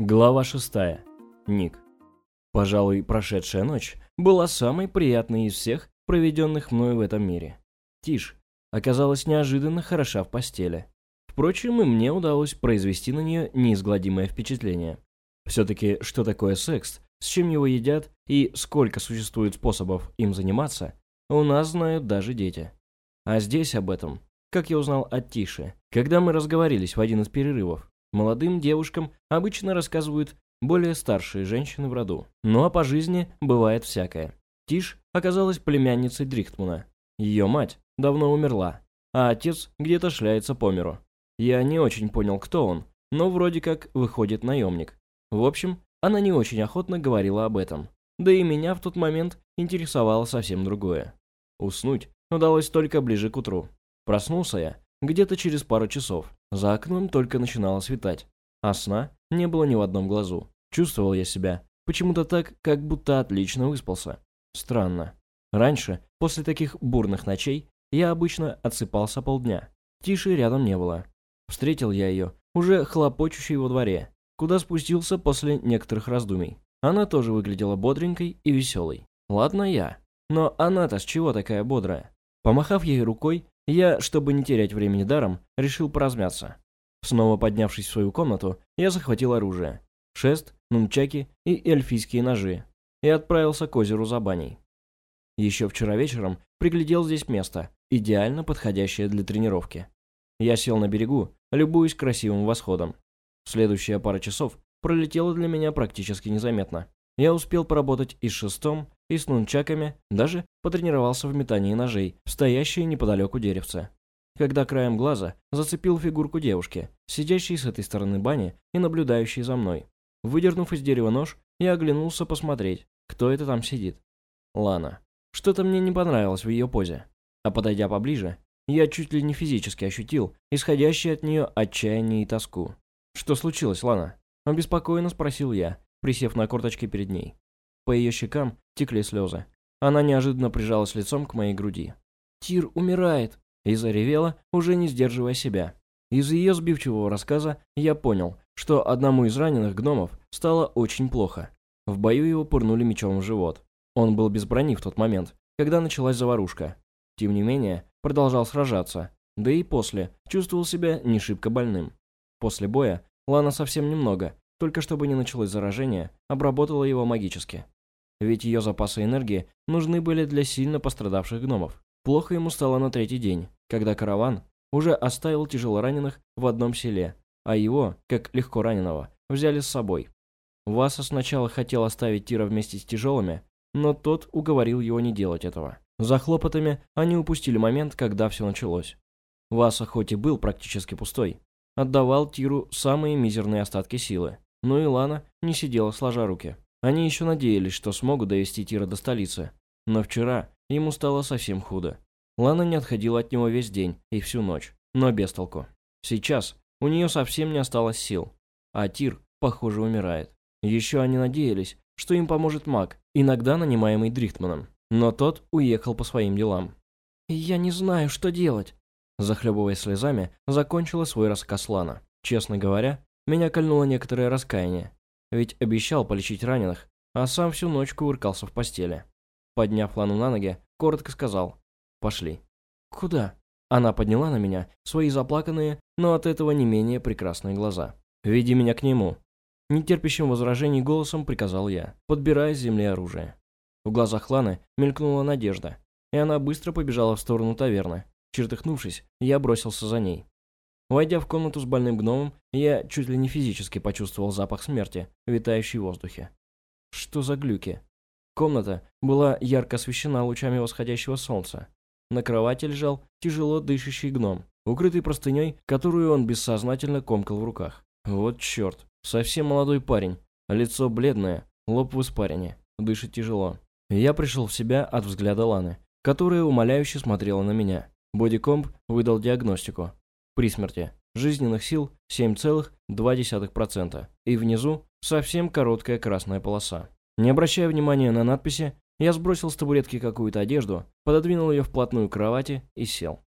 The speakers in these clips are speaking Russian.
Глава 6. Ник. Пожалуй, прошедшая ночь была самой приятной из всех, проведенных мною в этом мире. Тишь оказалась неожиданно хороша в постели. Впрочем, и мне удалось произвести на нее неизгладимое впечатление. Все-таки, что такое секс, с чем его едят и сколько существует способов им заниматься, у нас знают даже дети. А здесь об этом, как я узнал от Тиши, когда мы разговорились в один из перерывов. Молодым девушкам обычно рассказывают более старшие женщины в роду. Ну а по жизни бывает всякое. Тиш оказалась племянницей Дрихтмана. Ее мать давно умерла, а отец где-то шляется по миру. Я не очень понял, кто он, но вроде как выходит наемник. В общем, она не очень охотно говорила об этом. Да и меня в тот момент интересовало совсем другое. Уснуть удалось только ближе к утру. Проснулся я где-то через пару часов. За окном только начинало светать, а сна не было ни в одном глазу. Чувствовал я себя почему-то так, как будто отлично выспался. Странно. Раньше, после таких бурных ночей, я обычно отсыпался полдня. Тиши рядом не было. Встретил я ее, уже хлопочущей во дворе, куда спустился после некоторых раздумий. Она тоже выглядела бодренькой и веселой. Ладно я. Но она-то с чего такая бодрая? Помахав ей рукой, я, чтобы не терять времени даром, решил поразмяться. Снова поднявшись в свою комнату, я захватил оружие. Шест, нунчаки и эльфийские ножи. И отправился к озеру за баней. Еще вчера вечером приглядел здесь место, идеально подходящее для тренировки. Я сел на берегу, любуясь красивым восходом. Следующая пара часов пролетела для меня практически незаметно. Я успел поработать и с шестом, и с нунчаками, даже потренировался в метании ножей, стоящие неподалеку деревца. Когда краем глаза зацепил фигурку девушки, сидящей с этой стороны бани и наблюдающей за мной. Выдернув из дерева нож, я оглянулся посмотреть, кто это там сидит. Лана. Что-то мне не понравилось в ее позе. А подойдя поближе, я чуть ли не физически ощутил исходящее от нее отчаяние и тоску. «Что случилось, Лана?» – обеспокоенно спросил я, присев на корточки перед ней. По ее щекам текли слезы. Она неожиданно прижалась лицом к моей груди. «Тир умирает!» И заревела, уже не сдерживая себя. Из ее сбивчивого рассказа я понял, что одному из раненых гномов стало очень плохо. В бою его пырнули мечом в живот. Он был без брони в тот момент, когда началась заварушка. Тем не менее, продолжал сражаться, да и после чувствовал себя не шибко больным. После боя Лана совсем немного, только чтобы не началось заражение, обработала его магически. Ведь ее запасы энергии нужны были для сильно пострадавших гномов. Плохо ему стало на третий день, когда караван уже оставил тяжелораненых в одном селе, а его, как легко раненого, взяли с собой. Васа сначала хотел оставить Тира вместе с тяжелыми, но тот уговорил его не делать этого. За хлопотами они упустили момент, когда все началось. Васа хоть и был практически пустой, отдавал Тиру самые мизерные остатки силы, но и Лана не сидела сложа руки. Они еще надеялись, что смогут довести Тира до столицы. Но вчера ему стало совсем худо. Лана не отходила от него весь день и всю ночь, но без толку. Сейчас у нее совсем не осталось сил, а Тир, похоже, умирает. Еще они надеялись, что им поможет маг, иногда нанимаемый Дрихтманом. Но тот уехал по своим делам. «Я не знаю, что делать», захлебываясь слезами, закончила свой рассказ Лана. Честно говоря, меня кольнуло некоторое раскаяние, ведь обещал полечить раненых, а сам всю ночь кувыркался в постели. Подняв Лану на ноги, коротко сказал «Пошли». «Куда?» Она подняла на меня свои заплаканные, но от этого не менее прекрасные глаза. «Веди меня к нему». Нетерпящим возражений голосом приказал я, подбирая с земли оружие. В глазах Ланы мелькнула надежда, и она быстро побежала в сторону таверны. Чертыхнувшись, я бросился за ней. Войдя в комнату с больным гномом, я чуть ли не физически почувствовал запах смерти, витающий в воздухе. Что за глюки? Комната была ярко освещена лучами восходящего солнца. На кровати лежал тяжело дышащий гном, укрытый простыней, которую он бессознательно комкал в руках. Вот черт, совсем молодой парень, лицо бледное, лоб в испарине, дышит тяжело. Я пришел в себя от взгляда Ланы, которая умоляюще смотрела на меня. Бодикомп выдал диагностику при смерти. Жизненных сил 7,2%. И внизу совсем короткая красная полоса. Не обращая внимания на надписи, я сбросил с табуретки какую-то одежду, пододвинул ее вплотную к кровати и сел.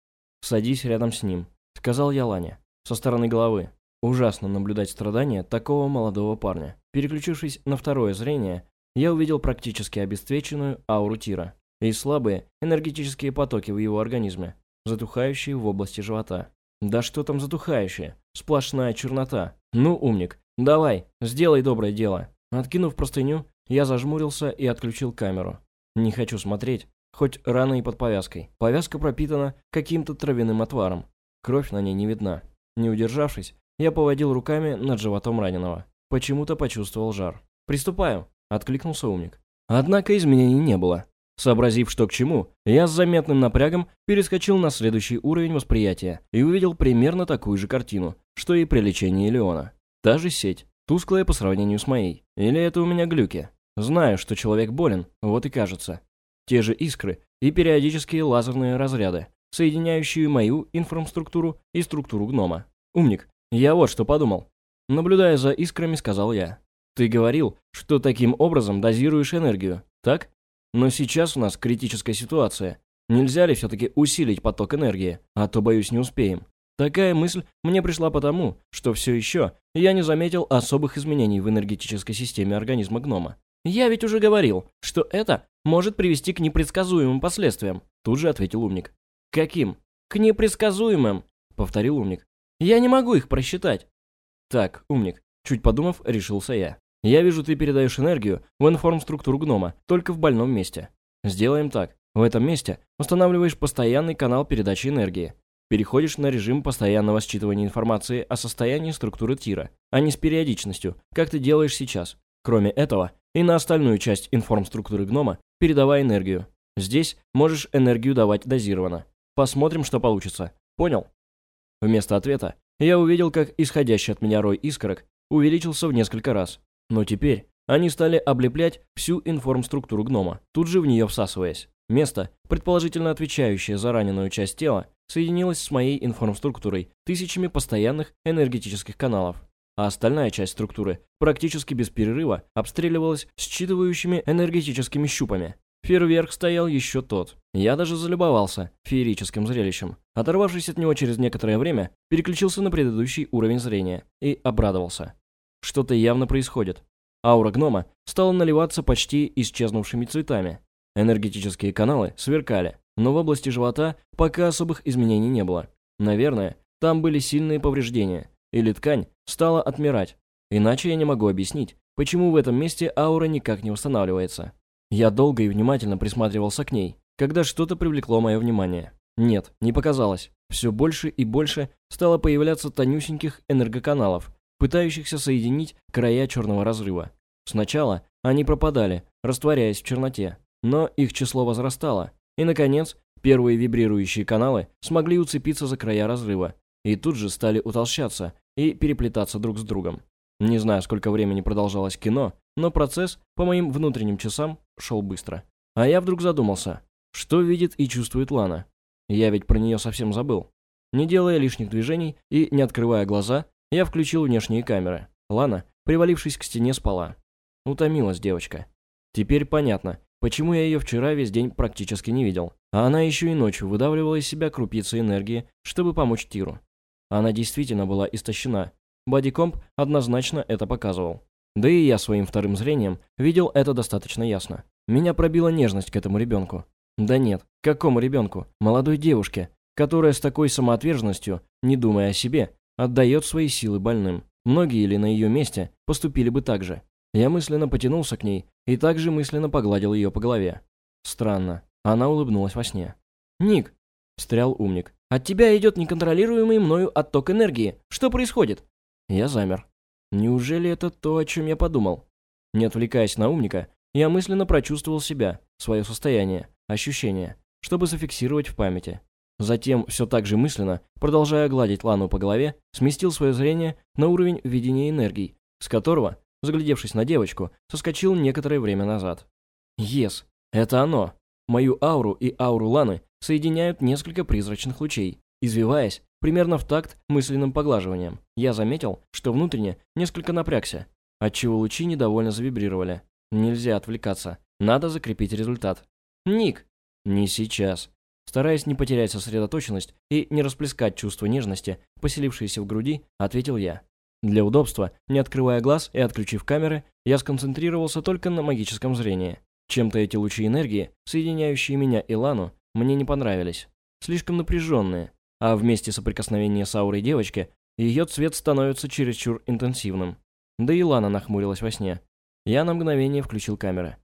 «Садись рядом с ним», — сказал я Лане, со стороны головы. Ужасно наблюдать страдания такого молодого парня. Переключившись на второе зрение, я увидел практически обесцвеченную ауру Тира и слабые энергетические потоки в его организме, затухающие в области живота. Да что там затухающие? Сплошная чернота. Ну, умник, давай, сделай доброе дело. Откинув простыню, я зажмурился и отключил камеру. Не хочу смотреть, хоть рано и под повязкой. Повязка пропитана каким-то травяным отваром. Кровь на ней не видна. Не удержавшись, я поводил руками над животом раненого. Почему-то почувствовал жар. «Приступаю», — откликнулся умник. Однако изменений не было. Сообразив, что к чему, я с заметным напрягом перескочил на следующий уровень восприятия и увидел примерно такую же картину, что и при лечении Леона. Та же сеть, тусклая по сравнению с моей. Или это у меня глюки? Знаю, что человек болен, вот и кажется. Те же искры и периодические лазерные разряды, соединяющие мою инфраструктуру и структуру гнома. Умник, я вот что подумал. Наблюдая за искрами, сказал я. Ты говорил, что таким образом дозируешь энергию, так? Но сейчас у нас критическая ситуация. Нельзя ли все-таки усилить поток энергии, а то, боюсь, не успеем. Такая мысль мне пришла потому, что все еще я не заметил особых изменений в энергетической системе организма гнома. «Я ведь уже говорил, что это может привести к непредсказуемым последствиям», тут же ответил умник. «Каким?» «К непредсказуемым», повторил умник. «Я не могу их просчитать». «Так, умник», чуть подумав, решился я. «Я вижу, ты передаешь энергию в информструктуру гнома, только в больном месте. Сделаем так. В этом месте устанавливаешь постоянный канал передачи энергии. Переходишь на режим постоянного считывания информации о состоянии структуры тира, а не с периодичностью, как ты делаешь сейчас. Кроме этого, и на остальную часть информструктуры гнома передавай энергию. Здесь можешь энергию давать дозированно. Посмотрим, что получится. Понял? Вместо ответа я увидел, как исходящий от меня рой искорок увеличился в несколько раз. Но теперь они стали облеплять всю информструктуру гнома, тут же в нее всасываясь. Место, предположительно отвечающее за раненую часть тела, соединилось с моей информструктурой тысячами постоянных энергетических каналов а остальная часть структуры практически без перерыва обстреливалась считывающими энергетическими щупами. Фейерверк стоял еще тот. Я даже залюбовался феерическим зрелищем. Оторвавшись от него через некоторое время, переключился на предыдущий уровень зрения и обрадовался. Что-то явно происходит. Аура гнома стала наливаться почти исчезнувшими цветами. Энергетические каналы сверкали, но в области живота пока особых изменений не было. Наверное, там были сильные повреждения, или ткань стала отмирать. Иначе я не могу объяснить, почему в этом месте аура никак не устанавливается. Я долго и внимательно присматривался к ней, когда что-то привлекло мое внимание. Нет, не показалось. Все больше и больше стало появляться тонюсеньких энергоканалов, пытающихся соединить края черного разрыва. Сначала они пропадали, растворяясь в черноте, но их число возрастало, и, наконец, первые вибрирующие каналы смогли уцепиться за края разрыва, и тут же стали утолщаться, и переплетаться друг с другом. Не знаю, сколько времени продолжалось кино, но процесс, по моим внутренним часам, шел быстро. А я вдруг задумался, что видит и чувствует Лана. Я ведь про нее совсем забыл. Не делая лишних движений и не открывая глаза, я включил внешние камеры. Лана, привалившись к стене, спала. Утомилась девочка. Теперь понятно, почему я ее вчера весь день практически не видел. А она еще и ночью выдавливала из себя крупицы энергии, чтобы помочь Тиру. Она действительно была истощена. Бодикомп однозначно это показывал. Да и я своим вторым зрением видел это достаточно ясно. Меня пробила нежность к этому ребенку. Да нет, какому ребенку? Молодой девушке, которая с такой самоотверженностью, не думая о себе, отдает свои силы больным. Многие или на ее месте поступили бы так же. Я мысленно потянулся к ней и также мысленно погладил ее по голове. Странно. Она улыбнулась во сне. «Ник!» – встрял умник. От тебя идет неконтролируемый мною отток энергии. Что происходит?» Я замер. Неужели это то, о чем я подумал? Не отвлекаясь на умника, я мысленно прочувствовал себя, свое состояние, ощущения, чтобы зафиксировать в памяти. Затем, все так же мысленно, продолжая гладить Лану по голове, сместил свое зрение на уровень видения энергий, с которого, заглядевшись на девочку, соскочил некоторое время назад. «Ес, это оно!» Мою ауру и ауру Ланы соединяют несколько призрачных лучей. Извиваясь, примерно в такт мысленным поглаживанием, я заметил, что внутренне несколько напрягся, отчего лучи недовольно завибрировали. Нельзя отвлекаться, надо закрепить результат. «Ник!» «Не сейчас». Стараясь не потерять сосредоточенность и не расплескать чувство нежности, поселившееся в груди, ответил я. Для удобства, не открывая глаз и отключив камеры, я сконцентрировался только на магическом зрении. Чем-то эти лучи энергии, соединяющие меня и Лану, мне не понравились. Слишком напряженные, а вместе соприкосновения с аурой девочки, ее цвет становится чересчур интенсивным. Да и Лана нахмурилась во сне. Я на мгновение включил камеры.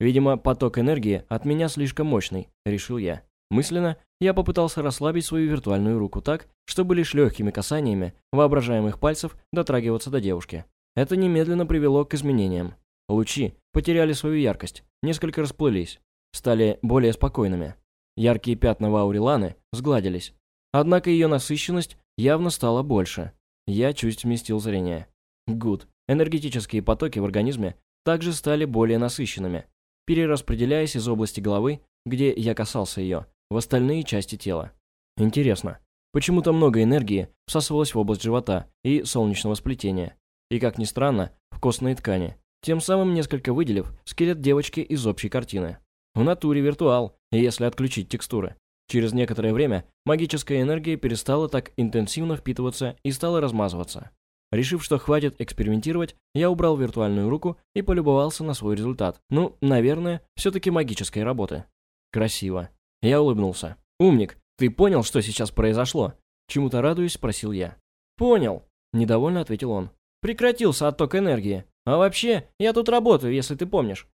Видимо, поток энергии от меня слишком мощный, решил я. Мысленно я попытался расслабить свою виртуальную руку так, чтобы лишь легкими касаниями воображаемых пальцев дотрагиваться до девушки. Это немедленно привело к изменениям. Лучи потеряли свою яркость, несколько расплылись, стали более спокойными. Яркие пятна в ауре Ланы сгладились. Однако ее насыщенность явно стала больше. Я чуть сместил зрение. Гуд. Энергетические потоки в организме также стали более насыщенными, перераспределяясь из области головы, где я касался ее, в остальные части тела. Интересно, почему-то много энергии всасывалось в область живота и солнечного сплетения, и, как ни странно, в костные ткани, тем самым несколько выделив скелет девочки из общей картины. В натуре виртуал, если отключить текстуры. Через некоторое время магическая энергия перестала так интенсивно впитываться и стала размазываться. Решив, что хватит экспериментировать, я убрал виртуальную руку и полюбовался на свой результат. Ну, наверное, все-таки магической работы. Красиво. Я улыбнулся. «Умник, ты понял, что сейчас произошло?» Чему-то радуясь, спросил я. «Понял», — недовольно ответил он. «Прекратился отток энергии. А вообще, я тут работаю, если ты помнишь».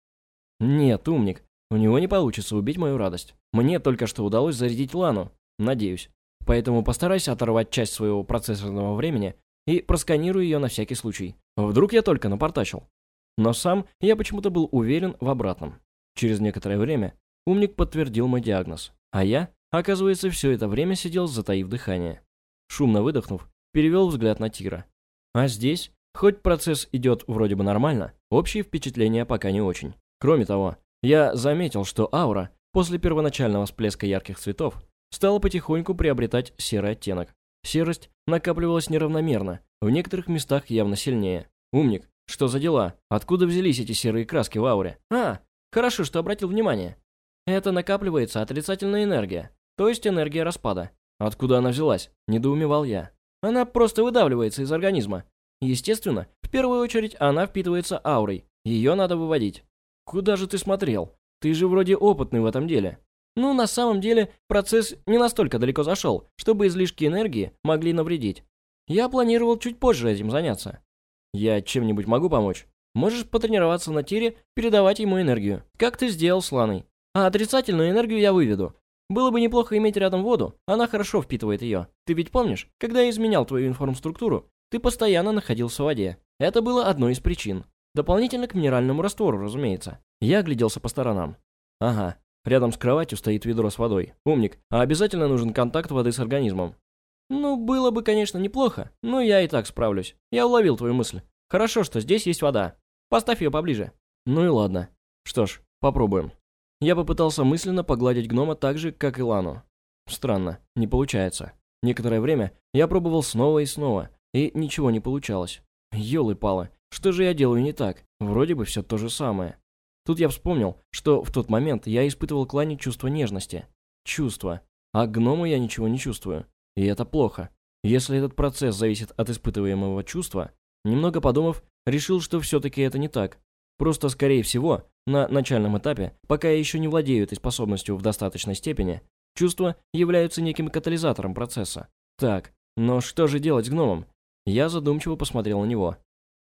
«Нет, умник, у него не получится убить мою радость. Мне только что удалось зарядить Лану. Надеюсь. Поэтому постарайся оторвать часть своего процессорного времени и просканирую ее на всякий случай. Вдруг я только напортачил. Но сам я почему-то был уверен в обратном. Через некоторое время умник подтвердил мой диагноз, а я, оказывается, все это время сидел, затаив дыхание. Шумно выдохнув, перевел взгляд на Тира. А здесь, хоть процесс идет вроде бы нормально, общие впечатления пока не очень. Кроме того, я заметил, что аура после первоначального всплеска ярких цветов стала потихоньку приобретать серый оттенок. Серость накапливалась неравномерно, в некоторых местах явно сильнее. Умник, что за дела? Откуда взялись эти серые краски в ауре? А, хорошо, что обратил внимание. Это накапливается отрицательная энергия, то есть энергия распада. Откуда она взялась? Недоумевал я. Она просто выдавливается из организма. Естественно, в первую очередь она впитывается аурой. Ее надо выводить. Куда же ты смотрел? Ты же вроде опытный в этом деле. Ну, на самом деле, процесс не настолько далеко зашел, чтобы излишки энергии могли навредить. Я планировал чуть позже этим заняться. Я чем-нибудь могу помочь? Можешь потренироваться на тире, передавать ему энергию. Как ты сделал с Ланой. А отрицательную энергию я выведу. Было бы неплохо иметь рядом воду, она хорошо впитывает ее. Ты ведь помнишь, когда я изменял твою информструктуру, ты постоянно находился в воде. Это было одной из причин. Дополнительно к минеральному раствору, разумеется. Я огляделся по сторонам. Ага, Рядом с кроватью стоит ведро с водой. Умник, а обязательно нужен контакт воды с организмом. Ну, было бы, конечно, неплохо, но я и так справлюсь. Я уловил твою мысль. Хорошо, что здесь есть вода. Поставь ее поближе. Ну и ладно. Что ж, попробуем. Я попытался мысленно погладить гнома так же, как и Лану. Странно, не получается. Некоторое время я пробовал снова и снова, и ничего не получалось. Ёлы-палы, что же я делаю не так? Вроде бы все то же самое. Тут я вспомнил, что в тот момент я испытывал к Лане чувство нежности. Чувство. А к гному я ничего не чувствую. И это плохо. Если этот процесс зависит от испытываемого чувства, немного подумав, решил, что все-таки это не так. Просто, скорее всего, на начальном этапе, пока я еще не владею этой способностью в достаточной степени, чувства являются неким катализатором процесса. Так, но что же делать с гномом? Я задумчиво посмотрел на него.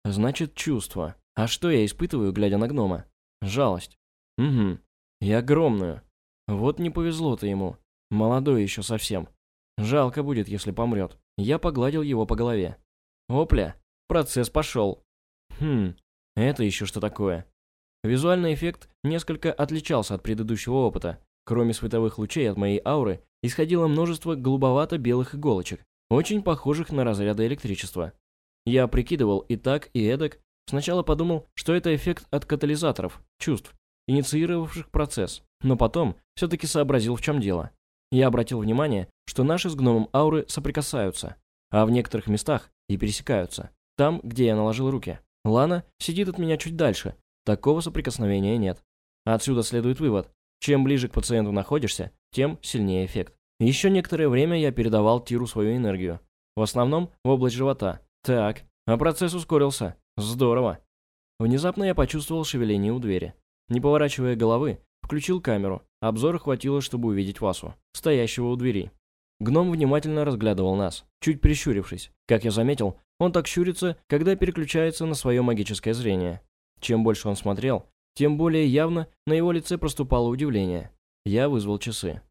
Значит, чувство. А что я испытываю, глядя на гнома? Жалость. Угу. И огромную. Вот не повезло-то ему. Молодой еще совсем. Жалко будет, если помрет. Я погладил его по голове. Опля, процесс пошел. Хм, это еще что такое? Визуальный эффект несколько отличался от предыдущего опыта. Кроме световых лучей от моей ауры, исходило множество голубовато-белых иголочек, очень похожих на разряды электричества. Я прикидывал и так, и эдак, Сначала подумал, что это эффект от катализаторов, чувств, инициировавших процесс, но потом все-таки сообразил, в чем дело. Я обратил внимание, что наши с гномом ауры соприкасаются, а в некоторых местах и пересекаются, там, где я наложил руки. Лана сидит от меня чуть дальше, такого соприкосновения нет. Отсюда следует вывод, чем ближе к пациенту находишься, тем сильнее эффект. Еще некоторое время я передавал Тиру свою энергию, в основном в область живота. Так, А процесс ускорился. Здорово. Внезапно я почувствовал шевеление у двери. Не поворачивая головы, включил камеру. Обзора хватило, чтобы увидеть Васу, стоящего у двери. Гном внимательно разглядывал нас, чуть прищурившись. Как я заметил, он так щурится, когда переключается на свое магическое зрение. Чем больше он смотрел, тем более явно на его лице проступало удивление. Я вызвал часы.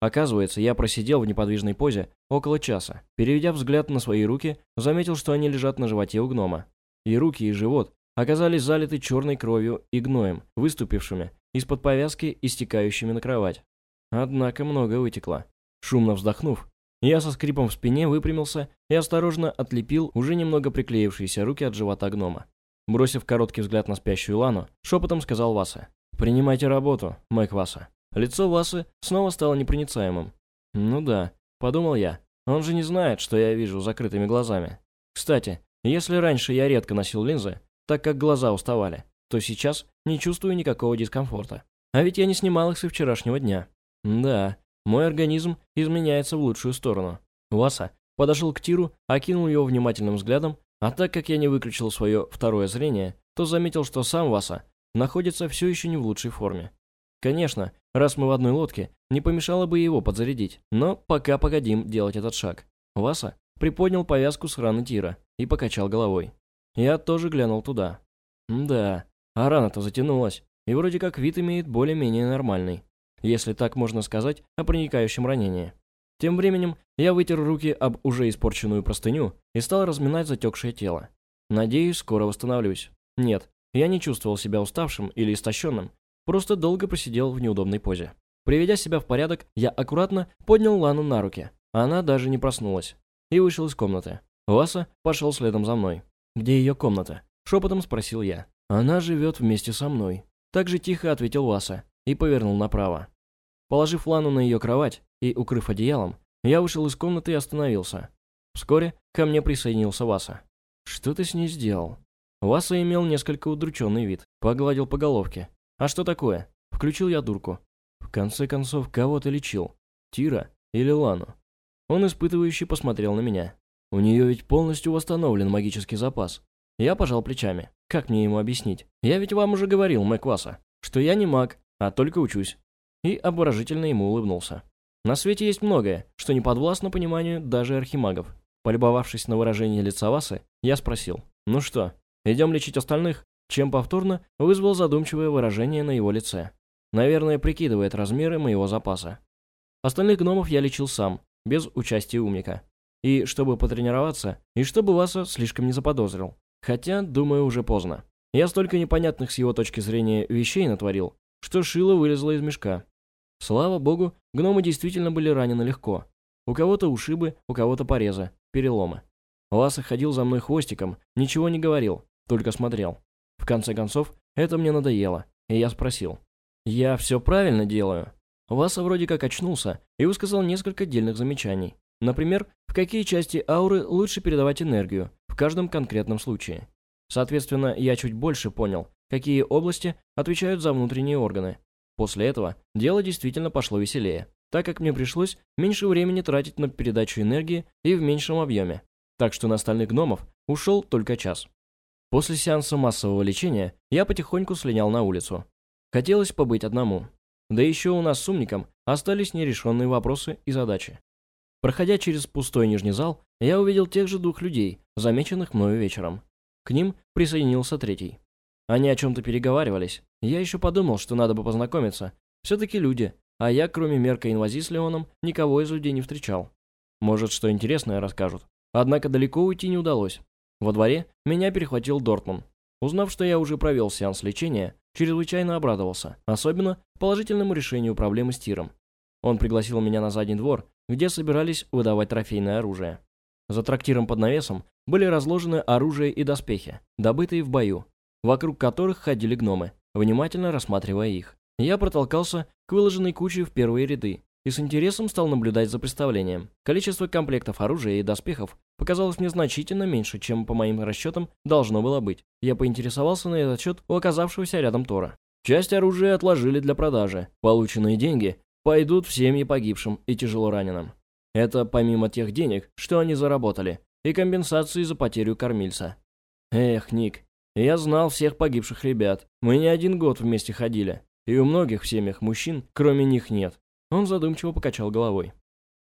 Оказывается, я просидел в неподвижной позе около часа. Переведя взгляд на свои руки, заметил, что они лежат на животе у гнома. И руки, и живот оказались залиты черной кровью и гноем, выступившими из-под повязки и стекающими на кровать. Однако много вытекло. Шумно вздохнув, я со скрипом в спине выпрямился и осторожно отлепил уже немного приклеившиеся руки от живота гнома. Бросив короткий взгляд на спящую Лану, шепотом сказал Васа. «Принимайте работу, Мэг Васа». Лицо Васы снова стало непроницаемым. «Ну да», — подумал я. «Он же не знает, что я вижу закрытыми глазами. Кстати, если раньше я редко носил линзы, так как глаза уставали, то сейчас не чувствую никакого дискомфорта. А ведь я не снимал их со вчерашнего дня. Да, мой организм изменяется в лучшую сторону. Васа подошел к Тиру, окинул его внимательным взглядом а так как я не выключил свое второе зрение, то заметил, что сам Васа находится все еще не в лучшей форме. Конечно, раз мы в одной лодке, не помешало бы его подзарядить, но пока погодим делать этот шаг. Васа приподнял повязку с раны Тира и покачал головой. Я тоже глянул туда. Да, а рана-то затянулась, и вроде как вид имеет более-менее нормальный, если так можно сказать о проникающем ранении. Тем временем я вытер руки об уже испорченную простыню и стал разминать затекшее тело. Надеюсь, скоро восстановлюсь. Нет, я не чувствовал себя уставшим или истощенным, просто долго просидел в неудобной позе. Приведя себя в порядок, я аккуратно поднял Лану на руки. Она даже не проснулась. И вышел из комнаты. Васа пошел следом за мной. «Где ее комната?» Шепотом спросил я. «Она живет вместе со мной». Так же тихо ответил Васа и повернул направо. Положив Лану на ее кровать и укрыв одеялом, я вышел из комнаты и остановился. Вскоре ко мне присоединился Васа. «Что ты с ней сделал?» Васа имел несколько удрученный вид, погладил по головке. «А что такое?» Включил я дурку. В конце концов, кого ты лечил? Тира или Лану? Он испытывающе посмотрел на меня. У нее ведь полностью восстановлен магический запас. Я пожал плечами. Как мне ему объяснить? Я ведь вам уже говорил, Мэг Васа, что я не маг, а только учусь и обворожительно ему улыбнулся. На свете есть многое, что не подвластно пониманию даже архимагов. Полюбовавшись на выражение лица Васы, я спросил, «Ну что, идем лечить остальных?» Чем повторно вызвал задумчивое выражение на его лице. Наверное, прикидывает размеры моего запаса. Остальных гномов я лечил сам, без участия умника. И чтобы потренироваться, и чтобы Васа слишком не заподозрил. Хотя, думаю, уже поздно. Я столько непонятных с его точки зрения вещей натворил, что шило вылезло из мешка. Слава богу, гномы действительно были ранены легко. У кого-то ушибы, у кого-то порезы, переломы. Ласа ходил за мной хвостиком, ничего не говорил, только смотрел. В конце концов, это мне надоело, и я спросил. «Я все правильно делаю?» Ласа вроде как очнулся и высказал несколько дельных замечаний. Например, в какие части ауры лучше передавать энергию, в каждом конкретном случае. Соответственно, я чуть больше понял, какие области отвечают за внутренние органы, После этого дело действительно пошло веселее, так как мне пришлось меньше времени тратить на передачу энергии и в меньшем объеме, так что на остальных гномов ушел только час. После сеанса массового лечения я потихоньку слинял на улицу. Хотелось побыть одному. Да еще у нас с умником остались нерешенные вопросы и задачи. Проходя через пустой нижний зал, я увидел тех же двух людей, замеченных мною вечером. К ним присоединился третий. Они о чем-то переговаривались. Я еще подумал, что надо бы познакомиться. Все-таки люди, а я, кроме Мерка Инвази с Леоном, никого из людей не встречал. Может, что интересное расскажут. Однако далеко уйти не удалось. Во дворе меня перехватил Дортман. Узнав, что я уже провел сеанс лечения, чрезвычайно обрадовался, особенно положительному решению проблемы с тиром. Он пригласил меня на задний двор, где собирались выдавать трофейное оружие. За трактиром под навесом были разложены оружие и доспехи, добытые в бою, вокруг которых ходили гномы, внимательно рассматривая их. Я протолкался к выложенной куче в первые ряды и с интересом стал наблюдать за представлением. Количество комплектов оружия и доспехов показалось мне значительно меньше, чем, по моим расчетам, должно было быть. Я поинтересовался на этот счет у оказавшегося рядом Тора. Часть оружия отложили для продажи. Полученные деньги пойдут в семьи погибшим и тяжело раненым. Это помимо тех денег, что они заработали, и компенсации за потерю кормильца. Эх, Ник, я знал всех погибших ребят. Мы не один год вместе ходили. И у многих в семьях мужчин, кроме них, нет. Он задумчиво покачал головой.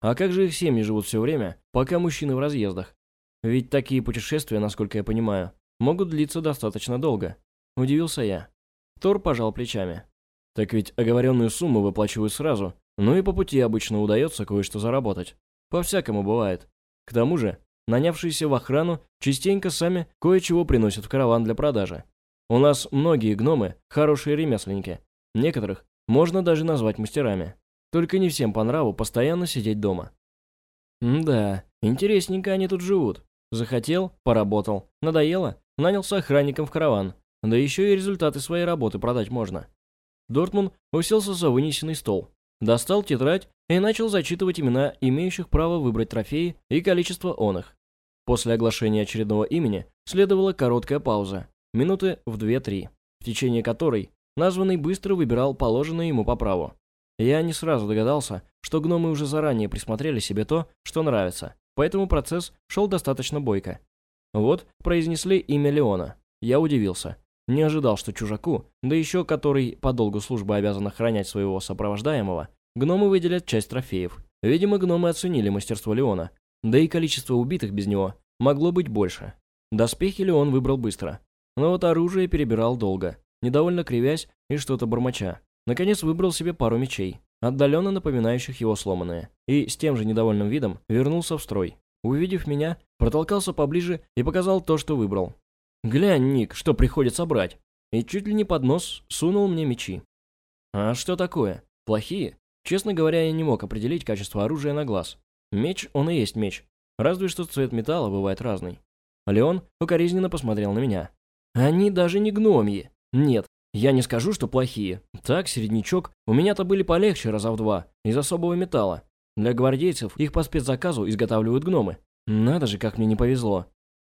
А как же их семьи живут все время, пока мужчины в разъездах? Ведь такие путешествия, насколько я понимаю, могут длиться достаточно долго. Удивился я. Тор пожал плечами. Так ведь оговоренную сумму выплачивают сразу, ну и по пути обычно удается кое-что заработать. По-всякому бывает. К тому же, нанявшиеся в охрану частенько сами кое-чего приносят в караван для продажи. У нас многие гномы – хорошие ремесленники. Некоторых можно даже назвать мастерами. Только не всем по нраву постоянно сидеть дома. Да, интересненько они тут живут. Захотел – поработал. Надоело – нанялся охранником в караван. Да еще и результаты своей работы продать можно. Дортмун уселся за вынесенный стол, достал тетрадь и начал зачитывать имена имеющих право выбрать трофеи и количество он их. После оглашения очередного имени следовала короткая пауза, минуты в 2-3, в течение которой названный быстро выбирал положенное ему по праву. Я не сразу догадался, что гномы уже заранее присмотрели себе то, что нравится, поэтому процесс шел достаточно бойко. Вот произнесли имя Леона. Я удивился. Не ожидал, что чужаку, да еще который по долгу службы обязан охранять своего сопровождаемого, гномы выделят часть трофеев. Видимо, гномы оценили мастерство Леона, да и количество убитых без него могло быть больше. Доспехи Леон выбрал быстро, но вот оружие перебирал долго, недовольно кривясь и что-то бормоча. Наконец выбрал себе пару мечей, отдаленно напоминающих его сломанные, и с тем же недовольным видом вернулся в строй. Увидев меня, протолкался поближе и показал то, что выбрал. «Глянь, Ник, что приходится брать!» И чуть ли не под нос сунул мне мечи. «А что такое? Плохие?» Честно говоря, я не мог определить качество оружия на глаз. Меч, он и есть меч. Разве что цвет металла бывает разный. Леон укоризненно посмотрел на меня. «Они даже не гномьи. Нет, я не скажу, что плохие. Так, середнячок, у меня-то были полегче раза в два, из особого металла. Для гвардейцев их по спецзаказу изготавливают гномы. Надо же, как мне не повезло.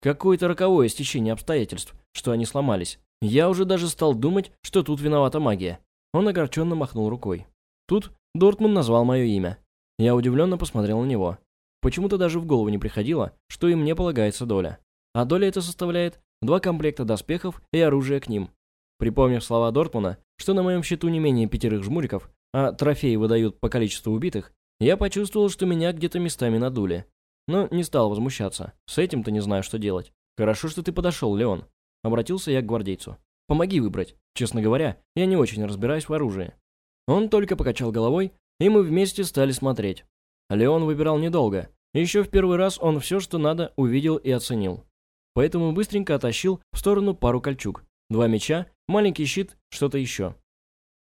Какое-то роковое стечение обстоятельств, что они сломались. Я уже даже стал думать, что тут виновата магия. Он огорченно махнул рукой. Тут Дортмунд назвал мое имя. Я удивленно посмотрел на него. Почему-то даже в голову не приходило, что и мне полагается доля. А доля это составляет два комплекта доспехов и оружия к ним. Припомнив слова Дортмуна, что на моем счету не менее пятерых жмуриков, а трофеи выдают по количеству убитых, я почувствовал, что меня где-то местами надули. Но не стал возмущаться. С этим-то не знаю, что делать. Хорошо, что ты подошел, Леон. Обратился я к гвардейцу. Помоги выбрать. Честно говоря, я не очень разбираюсь в оружии. Он только покачал головой, и мы вместе стали смотреть. Леон выбирал недолго. Еще в первый раз он все, что надо, увидел и оценил. Поэтому быстренько оттащил в сторону пару кольчуг, два меча маленький щит, что-то еще.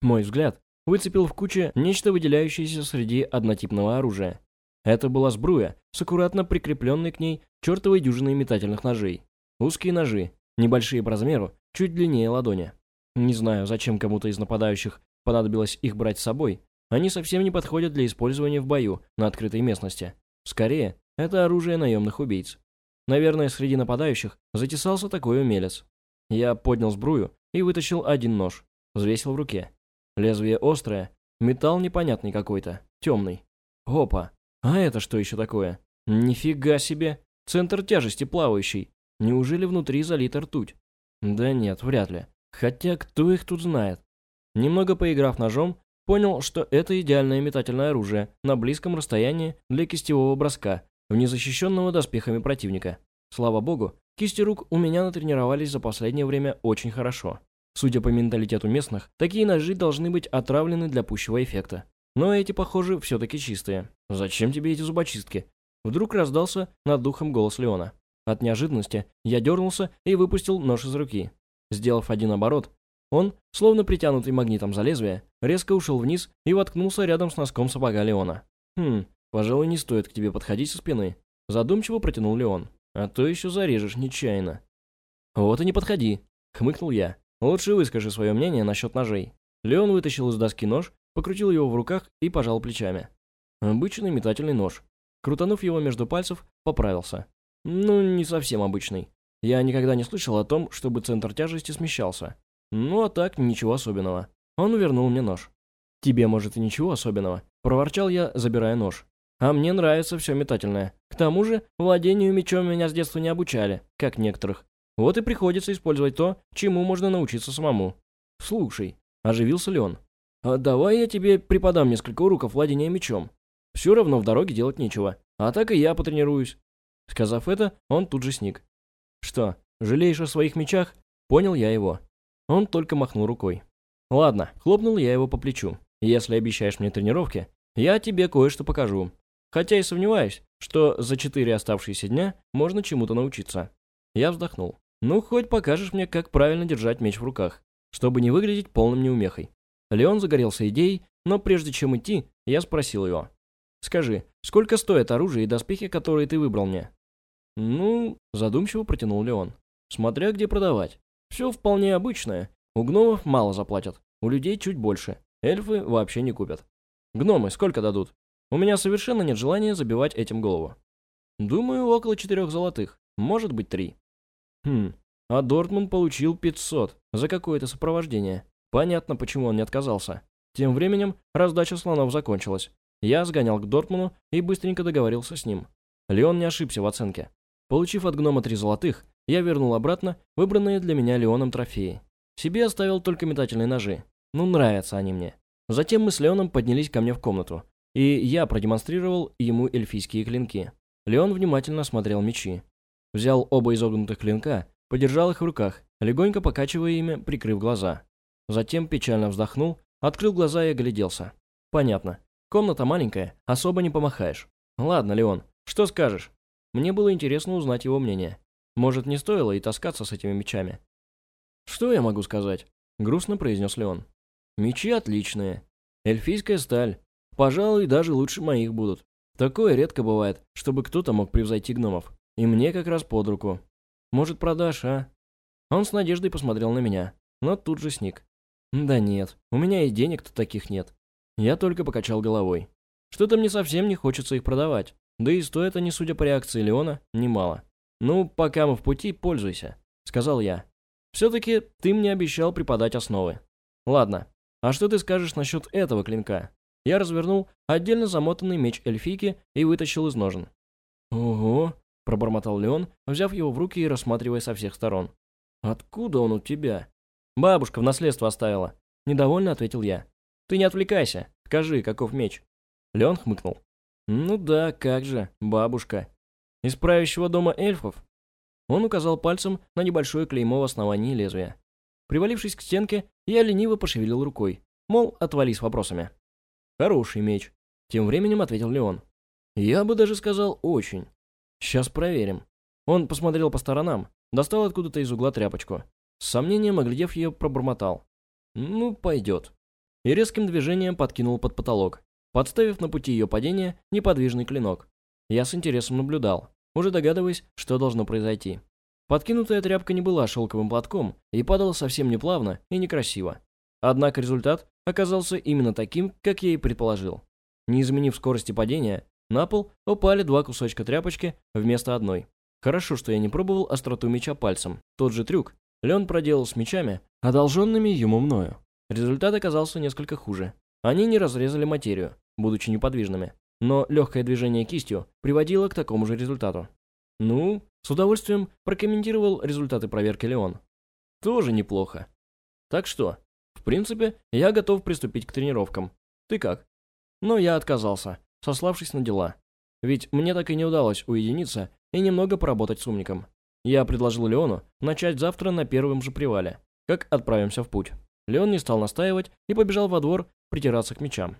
Мой взгляд выцепил в куче нечто выделяющееся среди однотипного оружия. Это была сбруя с аккуратно прикрепленной к ней чертовой дюжиной метательных ножей. Узкие ножи, небольшие по размеру, чуть длиннее ладони. Не знаю, зачем кому-то из нападающих понадобилось их брать с собой. Они совсем не подходят для использования в бою на открытой местности. Скорее, это оружие наемных убийц. Наверное, среди нападающих затесался такой умелец. Я поднял сбрую и вытащил один нож. Взвесил в руке. Лезвие острое, металл непонятный какой-то, темный. Опа, а это что еще такое? Нифига себе, центр тяжести плавающий. Неужели внутри залита ртуть? Да нет, вряд ли. Хотя кто их тут знает? Немного поиграв ножом, понял, что это идеальное метательное оружие на близком расстоянии для кистевого броска, в незащищенного доспехами противника. Слава богу, Кисти рук у меня натренировались за последнее время очень хорошо. Судя по менталитету местных, такие ножи должны быть отравлены для пущего эффекта. Но эти, похоже, все-таки чистые. Зачем тебе эти зубочистки? Вдруг раздался над духом голос Леона. От неожиданности я дернулся и выпустил нож из руки. Сделав один оборот, он, словно притянутый магнитом за лезвие, резко ушел вниз и воткнулся рядом с носком сапога Леона. «Хм, пожалуй, не стоит к тебе подходить со спины», задумчиво протянул Леон. А то еще зарежешь нечаянно. Вот и не подходи, хмыкнул я. Лучше выскажи свое мнение насчет ножей. Леон вытащил из доски нож, покрутил его в руках и пожал плечами. Обычный метательный нож. Крутанув его между пальцев, поправился. Ну, не совсем обычный. Я никогда не слышал о том, чтобы центр тяжести смещался. Ну, а так, ничего особенного. Он вернул мне нож. «Тебе, может, и ничего особенного?» – проворчал я, забирая нож. А мне нравится все метательное. К тому же, владению мечом меня с детства не обучали, как некоторых. Вот и приходится использовать то, чему можно научиться самому. Слушай, оживился ли он? А давай я тебе преподам несколько уроков владения мечом. Все равно в дороге делать нечего. А так и я потренируюсь. Сказав это, он тут же сник. Что, жалеешь о своих мечах? Понял я его. Он только махнул рукой. Ладно, хлопнул я его по плечу. Если обещаешь мне тренировки, я тебе кое-что покажу. Хотя и сомневаюсь, что за четыре оставшиеся дня можно чему-то научиться. Я вздохнул. Ну, хоть покажешь мне, как правильно держать меч в руках, чтобы не выглядеть полным неумехой. Леон загорелся идеей, но прежде чем идти, я спросил его. «Скажи, сколько стоят оружие и доспехи, которые ты выбрал мне?» «Ну...» – задумчиво протянул Леон. «Смотря где продавать. Все вполне обычное. У гномов мало заплатят, у людей чуть больше. Эльфы вообще не купят. Гномы сколько дадут? У меня совершенно нет желания забивать этим голову. Думаю, около четырех золотых. Может быть, три. Хм, а Дортмунд получил 500 за какое-то сопровождение. Понятно, почему он не отказался. Тем временем раздача слонов закончилась. Я сгонял к Дортмуну и быстренько договорился с ним. Леон не ошибся в оценке. Получив от гнома три золотых, я вернул обратно выбранные для меня Леоном трофеи. Себе оставил только метательные ножи. Ну, нравятся они мне. Затем мы с Леоном поднялись ко мне в комнату, и я продемонстрировал ему эльфийские клинки. Леон внимательно смотрел мечи. Взял оба изогнутых клинка, подержал их в руках, легонько покачивая ими, прикрыв глаза. Затем печально вздохнул, открыл глаза и огляделся. Понятно. Комната маленькая, особо не помахаешь. Ладно, Леон, что скажешь? Мне было интересно узнать его мнение. Может, не стоило и таскаться с этими мечами? Что я могу сказать? Грустно произнес Леон. Мечи отличные. Эльфийская сталь. Пожалуй, даже лучше моих будут. Такое редко бывает, чтобы кто-то мог превзойти гномов. И мне как раз под руку. Может, продашь, а? Он с надеждой посмотрел на меня, но тут же сник. Да нет, у меня и денег-то таких нет. Я только покачал головой. Что-то мне совсем не хочется их продавать. Да и стоят они, судя по реакции Леона, немало. Ну, пока мы в пути, пользуйся, сказал я. Все-таки ты мне обещал преподать основы. Ладно, «А что ты скажешь насчет этого клинка?» Я развернул отдельно замотанный меч эльфийки и вытащил из ножен. «Ого!» – пробормотал Леон, взяв его в руки и рассматривая со всех сторон. «Откуда он у тебя?» «Бабушка в наследство оставила», – недовольно ответил я. «Ты не отвлекайся, скажи, каков меч?» Леон хмыкнул. «Ну да, как же, бабушка. Из правящего дома эльфов?» Он указал пальцем на небольшое клеймо в основании лезвия. Привалившись к стенке, я лениво пошевелил рукой, мол, отвали с вопросами. «Хороший меч», — тем временем ответил Леон. «Я бы даже сказал, очень. Сейчас проверим». Он посмотрел по сторонам, достал откуда-то из угла тряпочку. С сомнением, оглядев ее, пробормотал. «Ну, пойдет». И резким движением подкинул под потолок, подставив на пути ее падения неподвижный клинок. Я с интересом наблюдал, уже догадываясь, что должно произойти. Подкинутая тряпка не была шелковым платком и падала совсем неплавно и некрасиво. Однако результат оказался именно таким, как я и предположил. Не изменив скорости падения, на пол упали два кусочка тряпочки вместо одной. Хорошо, что я не пробовал остроту меча пальцем. Тот же трюк Лен проделал с мечами, одолженными ему мною. Результат оказался несколько хуже. Они не разрезали материю, будучи неподвижными. Но легкое движение кистью приводило к такому же результату. Ну, с удовольствием прокомментировал результаты проверки Леон. Тоже неплохо. Так что, в принципе, я готов приступить к тренировкам. Ты как? Но я отказался, сославшись на дела. Ведь мне так и не удалось уединиться и немного поработать с умником. Я предложил Леону начать завтра на первом же привале, как отправимся в путь. Леон не стал настаивать и побежал во двор притираться к мечам.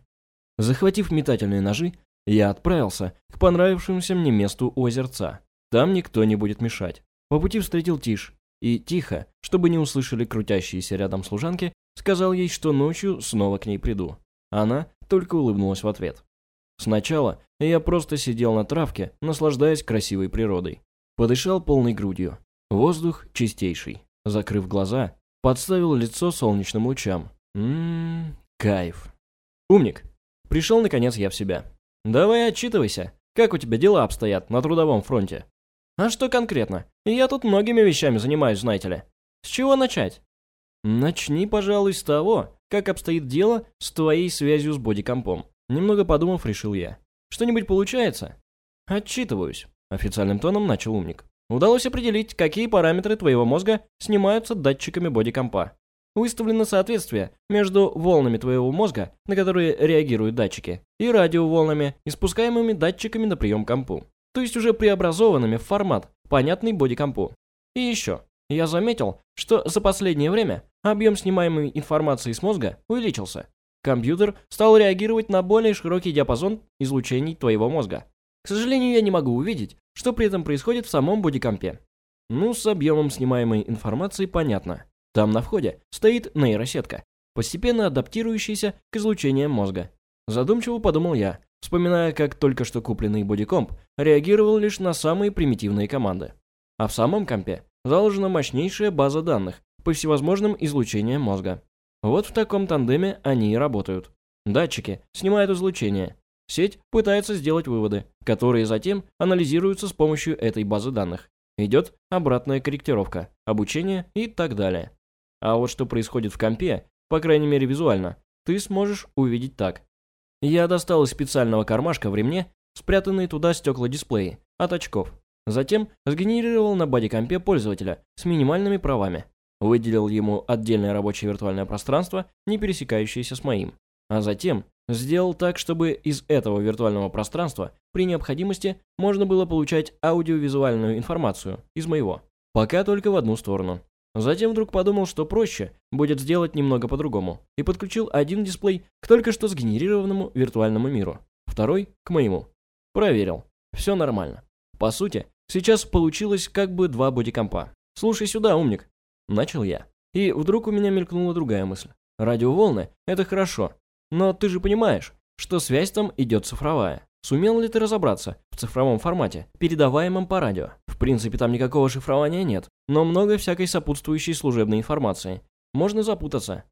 Захватив метательные ножи, я отправился к понравившемуся мне месту у озерца. Там никто не будет мешать. По пути встретил Тиш и тихо, чтобы не услышали крутящиеся рядом служанки, сказал ей, что ночью снова к ней приду. Она только улыбнулась в ответ. Сначала я просто сидел на травке, наслаждаясь красивой природой. Подышал полной грудью. Воздух чистейший. Закрыв глаза, подставил лицо солнечным лучам. Ммм, кайф. Умник. Пришел наконец я в себя. Давай отчитывайся. Как у тебя дела обстоят на трудовом фронте? А что конкретно? Я тут многими вещами занимаюсь, знаете ли. С чего начать? Начни, пожалуй, с того, как обстоит дело с твоей связью с бодикомпом. Немного подумав, решил я. Что-нибудь получается? Отчитываюсь. Официальным тоном начал умник. Удалось определить, какие параметры твоего мозга снимаются датчиками бодикомпа. Выставлено соответствие между волнами твоего мозга, на которые реагируют датчики, и радиоволнами, испускаемыми датчиками на прием компу. То есть уже преобразованными в формат, понятный бодикомпу. И еще, я заметил, что за последнее время объем снимаемой информации с мозга увеличился. Компьютер стал реагировать на более широкий диапазон излучений твоего мозга. К сожалению, я не могу увидеть, что при этом происходит в самом бодикомпе. Ну, с объемом снимаемой информации понятно. Там на входе стоит нейросетка, постепенно адаптирующаяся к излучениям мозга. Задумчиво подумал я, вспоминая, как только что купленный бодикомп реагировал лишь на самые примитивные команды. А в самом компе заложена мощнейшая база данных по всевозможным излучениям мозга. Вот в таком тандеме они и работают. Датчики снимают излучение. Сеть пытается сделать выводы, которые затем анализируются с помощью этой базы данных. Идет обратная корректировка, обучение и так далее. А вот что происходит в компе, по крайней мере визуально, ты сможешь увидеть так. Я достал из специального кармашка в ремне спрятанные туда стекла дисплеи от очков. Затем сгенерировал на бодикомпе пользователя с минимальными правами. Выделил ему отдельное рабочее виртуальное пространство, не пересекающееся с моим. А затем сделал так, чтобы из этого виртуального пространства при необходимости можно было получать аудиовизуальную информацию из моего. Пока только в одну сторону. Затем вдруг подумал, что проще будет сделать немного по-другому, и подключил один дисплей к только что сгенерированному виртуальному миру, второй к моему. Проверил. Все нормально. По сути, сейчас получилось как бы два бодикомпа. Слушай сюда, умник. Начал я. И вдруг у меня мелькнула другая мысль. Радиоволны — это хорошо, но ты же понимаешь, что связь там идет цифровая. Сумел ли ты разобраться в цифровом формате, передаваемом по радио? В принципе, там никакого шифрования нет, но много всякой сопутствующей служебной информации. Можно запутаться.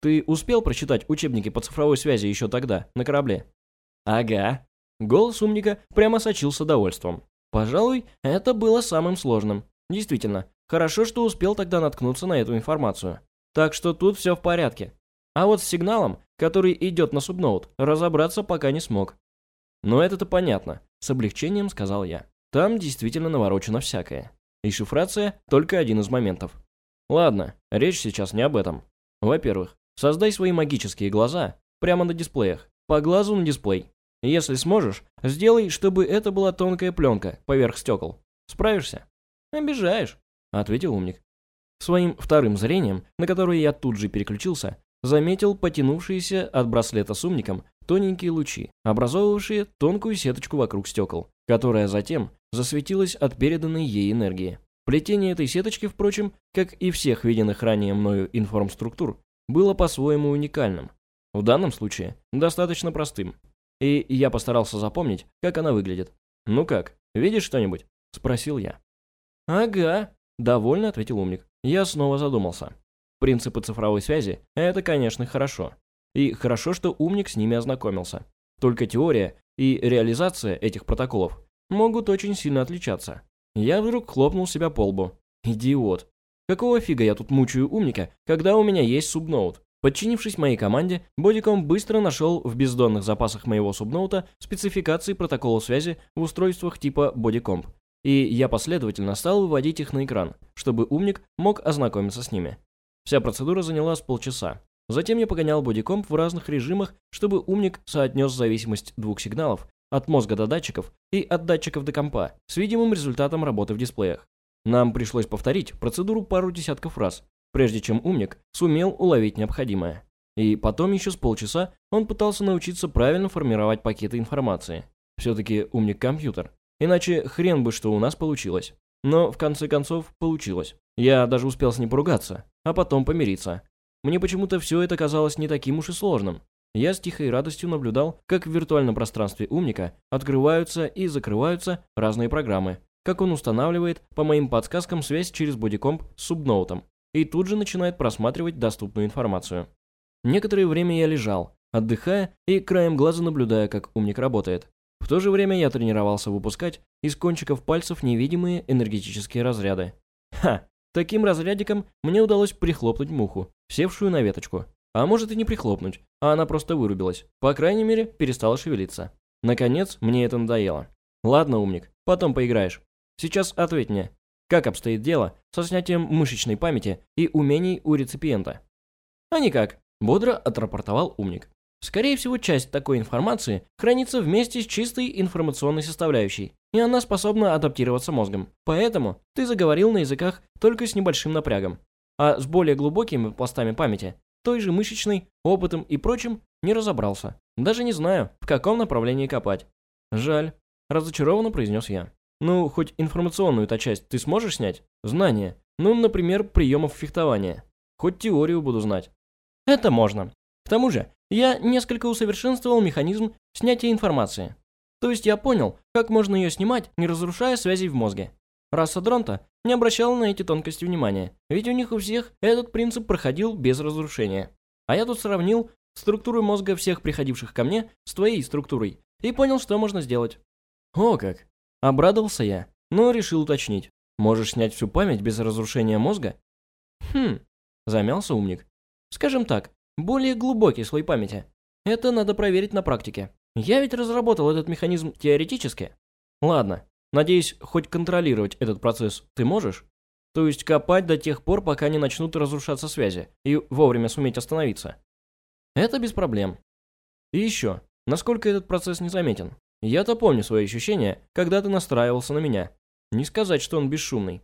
Ты успел прочитать учебники по цифровой связи еще тогда, на корабле? Ага. Голос умника прямо сочился довольством. Пожалуй, это было самым сложным. Действительно, хорошо, что успел тогда наткнуться на эту информацию. Так что тут все в порядке. А вот с сигналом, который идет на субноут, разобраться пока не смог. Но это-то понятно, с облегчением сказал я. Там действительно наворочено всякое. И шифрация только один из моментов. Ладно, речь сейчас не об этом. Во-первых, создай свои магические глаза прямо на дисплеях, по глазу на дисплей. Если сможешь, сделай, чтобы это была тонкая пленка поверх стекол. Справишься? Обижаешь, ответил умник. Своим вторым зрением, на которое я тут же переключился, заметил потянувшиеся от браслета с умником тоненькие лучи, образовывавшие тонкую сеточку вокруг стекол, которая затем засветилась от переданной ей энергии. Плетение этой сеточки, впрочем, как и всех виденных ранее мною информструктур, было по-своему уникальным. В данном случае достаточно простым. И я постарался запомнить, как она выглядит. «Ну как, видишь что-нибудь?» – спросил я. «Ага», – довольно ответил умник. Я снова задумался. Принципы цифровой связи – это, конечно, хорошо. И хорошо, что умник с ними ознакомился. Только теория и реализация этих протоколов могут очень сильно отличаться. Я вдруг хлопнул себя по лбу. Идиот. Какого фига я тут мучаю умника, когда у меня есть субноут? Подчинившись моей команде, Бодиком быстро нашел в бездонных запасах моего субноута спецификации протокола связи в устройствах типа Бодикомп, и я последовательно стал выводить их на экран, чтобы умник мог ознакомиться с ними. Вся процедура заняла с полчаса, Затем я погонял бодикомп в разных режимах, чтобы умник соотнес зависимость двух сигналов от мозга до датчиков и от датчиков до компа с видимым результатом работы в дисплеях. Нам пришлось повторить процедуру пару десятков раз, прежде чем умник сумел уловить необходимое. И потом еще с полчаса он пытался научиться правильно формировать пакеты информации. Все-таки умник-компьютер. Иначе хрен бы что у нас получилось. Но в конце концов получилось. Я даже успел с ним поругаться, а потом помириться. Мне почему-то все это казалось не таким уж и сложным. Я с тихой радостью наблюдал, как в виртуальном пространстве умника открываются и закрываются разные программы, как он устанавливает, по моим подсказкам, связь через бодикомп с субноутом, и тут же начинает просматривать доступную информацию. Некоторое время я лежал, отдыхая и краем глаза наблюдая, как умник работает. В то же время я тренировался выпускать из кончиков пальцев невидимые энергетические разряды. Ха! Таким разрядиком мне удалось прихлопнуть муху, севшую на веточку. А может и не прихлопнуть, а она просто вырубилась. По крайней мере, перестала шевелиться. Наконец, мне это надоело. Ладно, умник, потом поиграешь. Сейчас ответь мне. как обстоит дело со снятием мышечной памяти и умений у реципиента. А никак, бодро отрапортовал умник. Скорее всего, часть такой информации хранится вместе с чистой информационной составляющей, и она способна адаптироваться мозгом. Поэтому ты заговорил на языках только с небольшим напрягом. А с более глубокими пластами памяти, той же мышечной, опытом и прочим, не разобрался. Даже не знаю, в каком направлении копать. Жаль, разочарованно произнес я. Ну, хоть информационную-то часть ты сможешь снять? Знания. Ну, например, приемов фехтования. Хоть теорию буду знать. Это можно. К тому же, я несколько усовершенствовал механизм снятия информации. То есть я понял, как можно ее снимать, не разрушая связей в мозге. Раса Дронта не обращала на эти тонкости внимания, ведь у них у всех этот принцип проходил без разрушения. А я тут сравнил структуру мозга всех приходивших ко мне с твоей структурой и понял, что можно сделать. О как! Обрадовался я, но решил уточнить. Можешь снять всю память без разрушения мозга? Хм, замялся умник. Скажем так, более глубокий слой памяти. Это надо проверить на практике. Я ведь разработал этот механизм теоретически. Ладно, надеюсь, хоть контролировать этот процесс ты можешь? То есть копать до тех пор, пока не начнут разрушаться связи, и вовремя суметь остановиться. Это без проблем. И еще, насколько этот процесс незаметен. Я-то помню свои ощущения, когда ты настраивался на меня. Не сказать, что он бесшумный.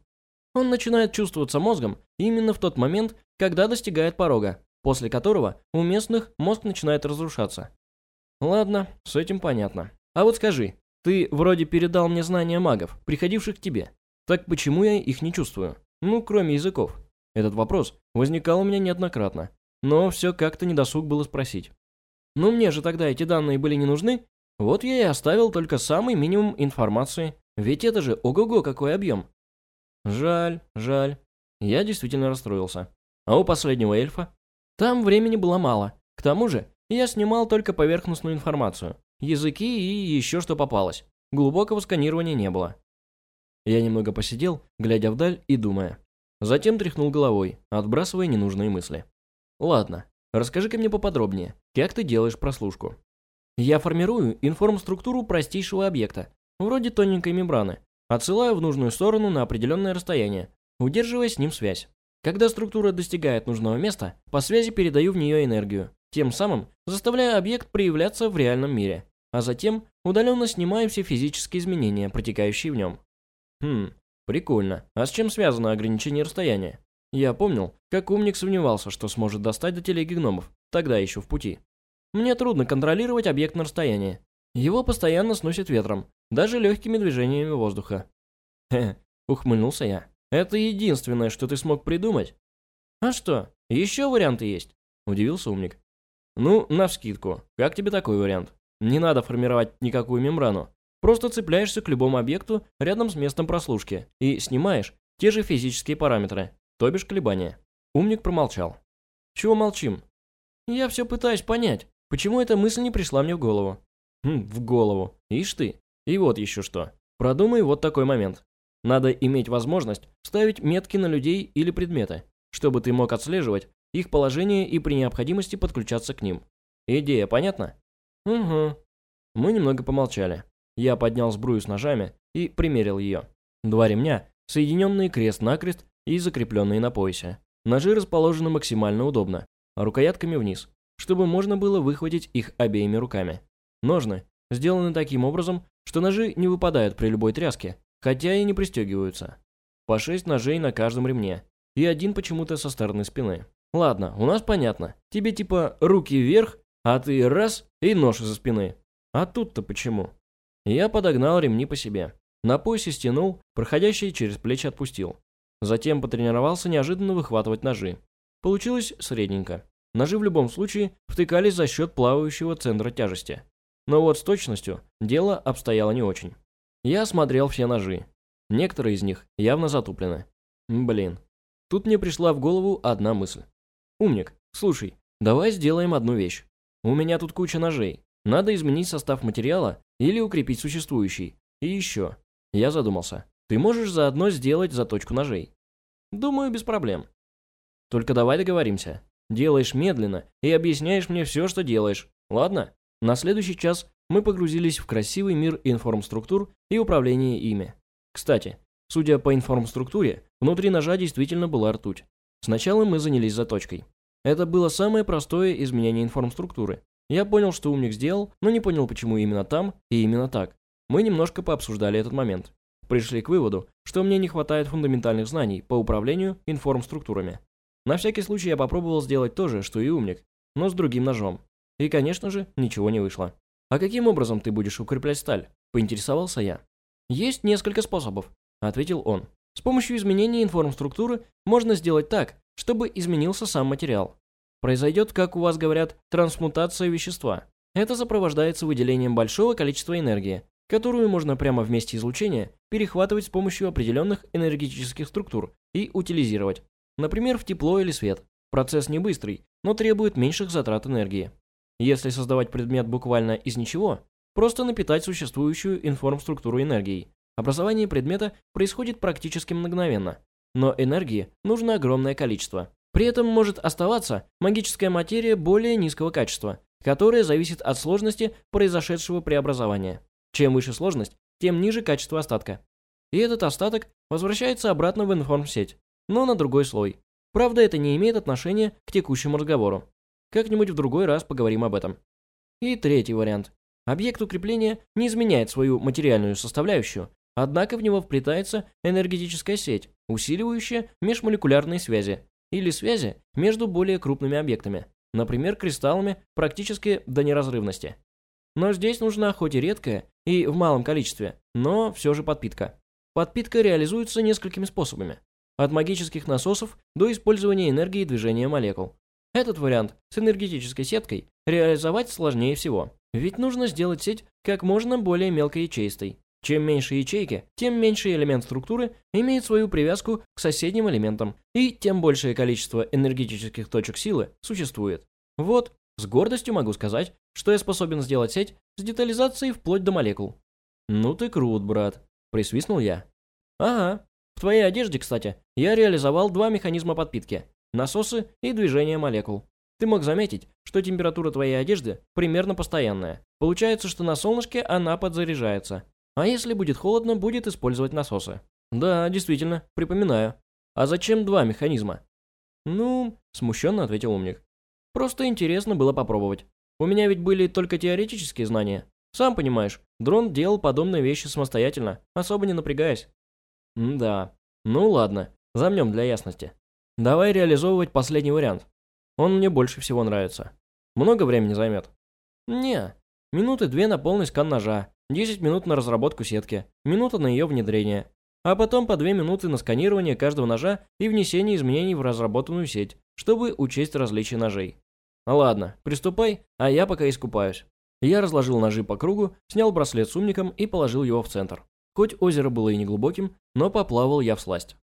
Он начинает чувствоваться мозгом именно в тот момент, когда достигает порога, после которого у местных мозг начинает разрушаться. Ладно, с этим понятно. А вот скажи, ты вроде передал мне знания магов, приходивших к тебе. Так почему я их не чувствую? Ну, кроме языков. Этот вопрос возникал у меня неоднократно, но все как-то недосуг было спросить. Ну мне же тогда эти данные были не нужны, вот я и оставил только самый минимум информации, ведь это же ого-го какой объем. Жаль, жаль. Я действительно расстроился. А у последнего эльфа? Там времени было мало. К тому же, я снимал только поверхностную информацию. Языки и еще что попалось. Глубокого сканирования не было. Я немного посидел, глядя вдаль и думая. Затем тряхнул головой, отбрасывая ненужные мысли. Ладно, расскажи-ка мне поподробнее, как ты делаешь прослушку. Я формирую информструктуру простейшего объекта, вроде тоненькой мембраны, отсылаю в нужную сторону на определенное расстояние, удерживая с ним связь. Когда структура достигает нужного места, по связи передаю в нее энергию, тем самым заставляя объект проявляться в реальном мире, а затем удаленно снимаю все физические изменения, протекающие в нем. Хм, прикольно. А с чем связано ограничение расстояния? Я помнил, как умник сомневался, что сможет достать до телеги гномов, тогда еще в пути. Мне трудно контролировать объект на расстоянии. Его постоянно сносит ветром, даже легкими движениями воздуха. Хе, ухмыльнулся я. Это единственное, что ты смог придумать? А что, еще варианты есть? Удивился умник. Ну, навскидку, как тебе такой вариант? Не надо формировать никакую мембрану. Просто цепляешься к любому объекту рядом с местом прослушки и снимаешь те же физические параметры, то бишь колебания. Умник промолчал. Чего молчим? Я все пытаюсь понять, Почему эта мысль не пришла мне в голову? Хм, в голову. Ишь ты. И вот еще что. Продумай вот такой момент. Надо иметь возможность ставить метки на людей или предметы, чтобы ты мог отслеживать их положение и при необходимости подключаться к ним. Идея понятна? Угу. Мы немного помолчали. Я поднял сбрую с ножами и примерил ее. Два ремня, соединенные крест-накрест и закрепленные на поясе. Ножи расположены максимально удобно, рукоятками вниз чтобы можно было выхватить их обеими руками. Ножны сделаны таким образом, что ножи не выпадают при любой тряске, хотя и не пристегиваются. По шесть ножей на каждом ремне, и один почему-то со стороны спины. Ладно, у нас понятно. Тебе типа руки вверх, а ты раз и нож из-за спины. А тут-то почему? Я подогнал ремни по себе. На поясе стянул, проходящий через плечи отпустил. Затем потренировался неожиданно выхватывать ножи. Получилось средненько. Ножи в любом случае втыкались за счет плавающего центра тяжести. Но вот с точностью дело обстояло не очень. Я осмотрел все ножи. Некоторые из них явно затуплены. Блин. Тут мне пришла в голову одна мысль. Умник, слушай, давай сделаем одну вещь. У меня тут куча ножей. Надо изменить состав материала или укрепить существующий. И еще. Я задумался. Ты можешь заодно сделать заточку ножей? Думаю, без проблем. Только давай договоримся. Делаешь медленно и объясняешь мне все, что делаешь. Ладно? На следующий час мы погрузились в красивый мир информструктур и управления ими. Кстати, Судя по информструктуре, внутри ножа действительно была ртуть. Сначала мы занялись заточкой. Это было самое простое изменение информструктуры. Я понял, что умник сделал, но не понял, почему именно там и именно так. Мы немножко пообсуждали этот момент. Пришли к выводу, что мне не хватает фундаментальных знаний по управлению информструктурами. На всякий случай я попробовал сделать то же, что и умник, но с другим ножом. И, конечно же, ничего не вышло. «А каким образом ты будешь укреплять сталь?» – поинтересовался я. «Есть несколько способов», – ответил он. «С помощью изменения информструктуры можно сделать так, чтобы изменился сам материал. Произойдет, как у вас говорят, трансмутация вещества. Это сопровождается выделением большого количества энергии, которую можно прямо в месте излучения перехватывать с помощью определенных энергетических структур и утилизировать. Например, в тепло или свет. Процесс не быстрый, но требует меньших затрат энергии. Если создавать предмет буквально из ничего, просто напитать существующую информструктуру энергией. Образование предмета происходит практически мгновенно, но энергии нужно огромное количество. При этом может оставаться магическая материя более низкого качества, которая зависит от сложности произошедшего преобразования. Чем выше сложность, тем ниже качество остатка. И этот остаток возвращается обратно в информсеть, но на другой слой. Правда, это не имеет отношения к текущему разговору. Как-нибудь в другой раз поговорим об этом. И третий вариант. Объект укрепления не изменяет свою материальную составляющую, однако в него вплетается энергетическая сеть, усиливающая межмолекулярные связи или связи между более крупными объектами, например, кристаллами практически до неразрывности. Но здесь нужна хоть и редкая, и в малом количестве, но все же подпитка. Подпитка реализуется несколькими способами. От магических насосов до использования энергии движения молекул. Этот вариант с энергетической сеткой реализовать сложнее всего. Ведь нужно сделать сеть как можно более мелкоячеистой. Чем меньше ячейки, тем меньше элемент структуры имеет свою привязку к соседним элементам, и тем большее количество энергетических точек силы существует. Вот, с гордостью могу сказать, что я способен сделать сеть с детализацией вплоть до молекул. «Ну ты крут, брат», – присвистнул я. «Ага, в твоей одежде, кстати, я реализовал два механизма подпитки – насосы и движение молекул. Ты мог заметить, что температура твоей одежды примерно постоянная. Получается, что на солнышке она подзаряжается. А если будет холодно, будет использовать насосы. Да, действительно, припоминаю. А зачем два механизма? Ну, смущенно ответил умник. Просто интересно было попробовать. У меня ведь были только теоретические знания. Сам понимаешь, дрон делал подобные вещи самостоятельно, особо не напрягаясь. М да. Ну ладно, замнем для ясности. Давай реализовывать последний вариант. Он мне больше всего нравится. Много времени займет? Не. Минуты две на полный скан ножа, 10 минут на разработку сетки, минута на ее внедрение, а потом по 2 минуты на сканирование каждого ножа и внесение изменений в разработанную сеть, чтобы учесть различия ножей. Ладно, приступай, а я пока искупаюсь. Я разложил ножи по кругу, снял браслет с умником и положил его в центр. Хоть озеро было и неглубоким, но поплавал я в сласть.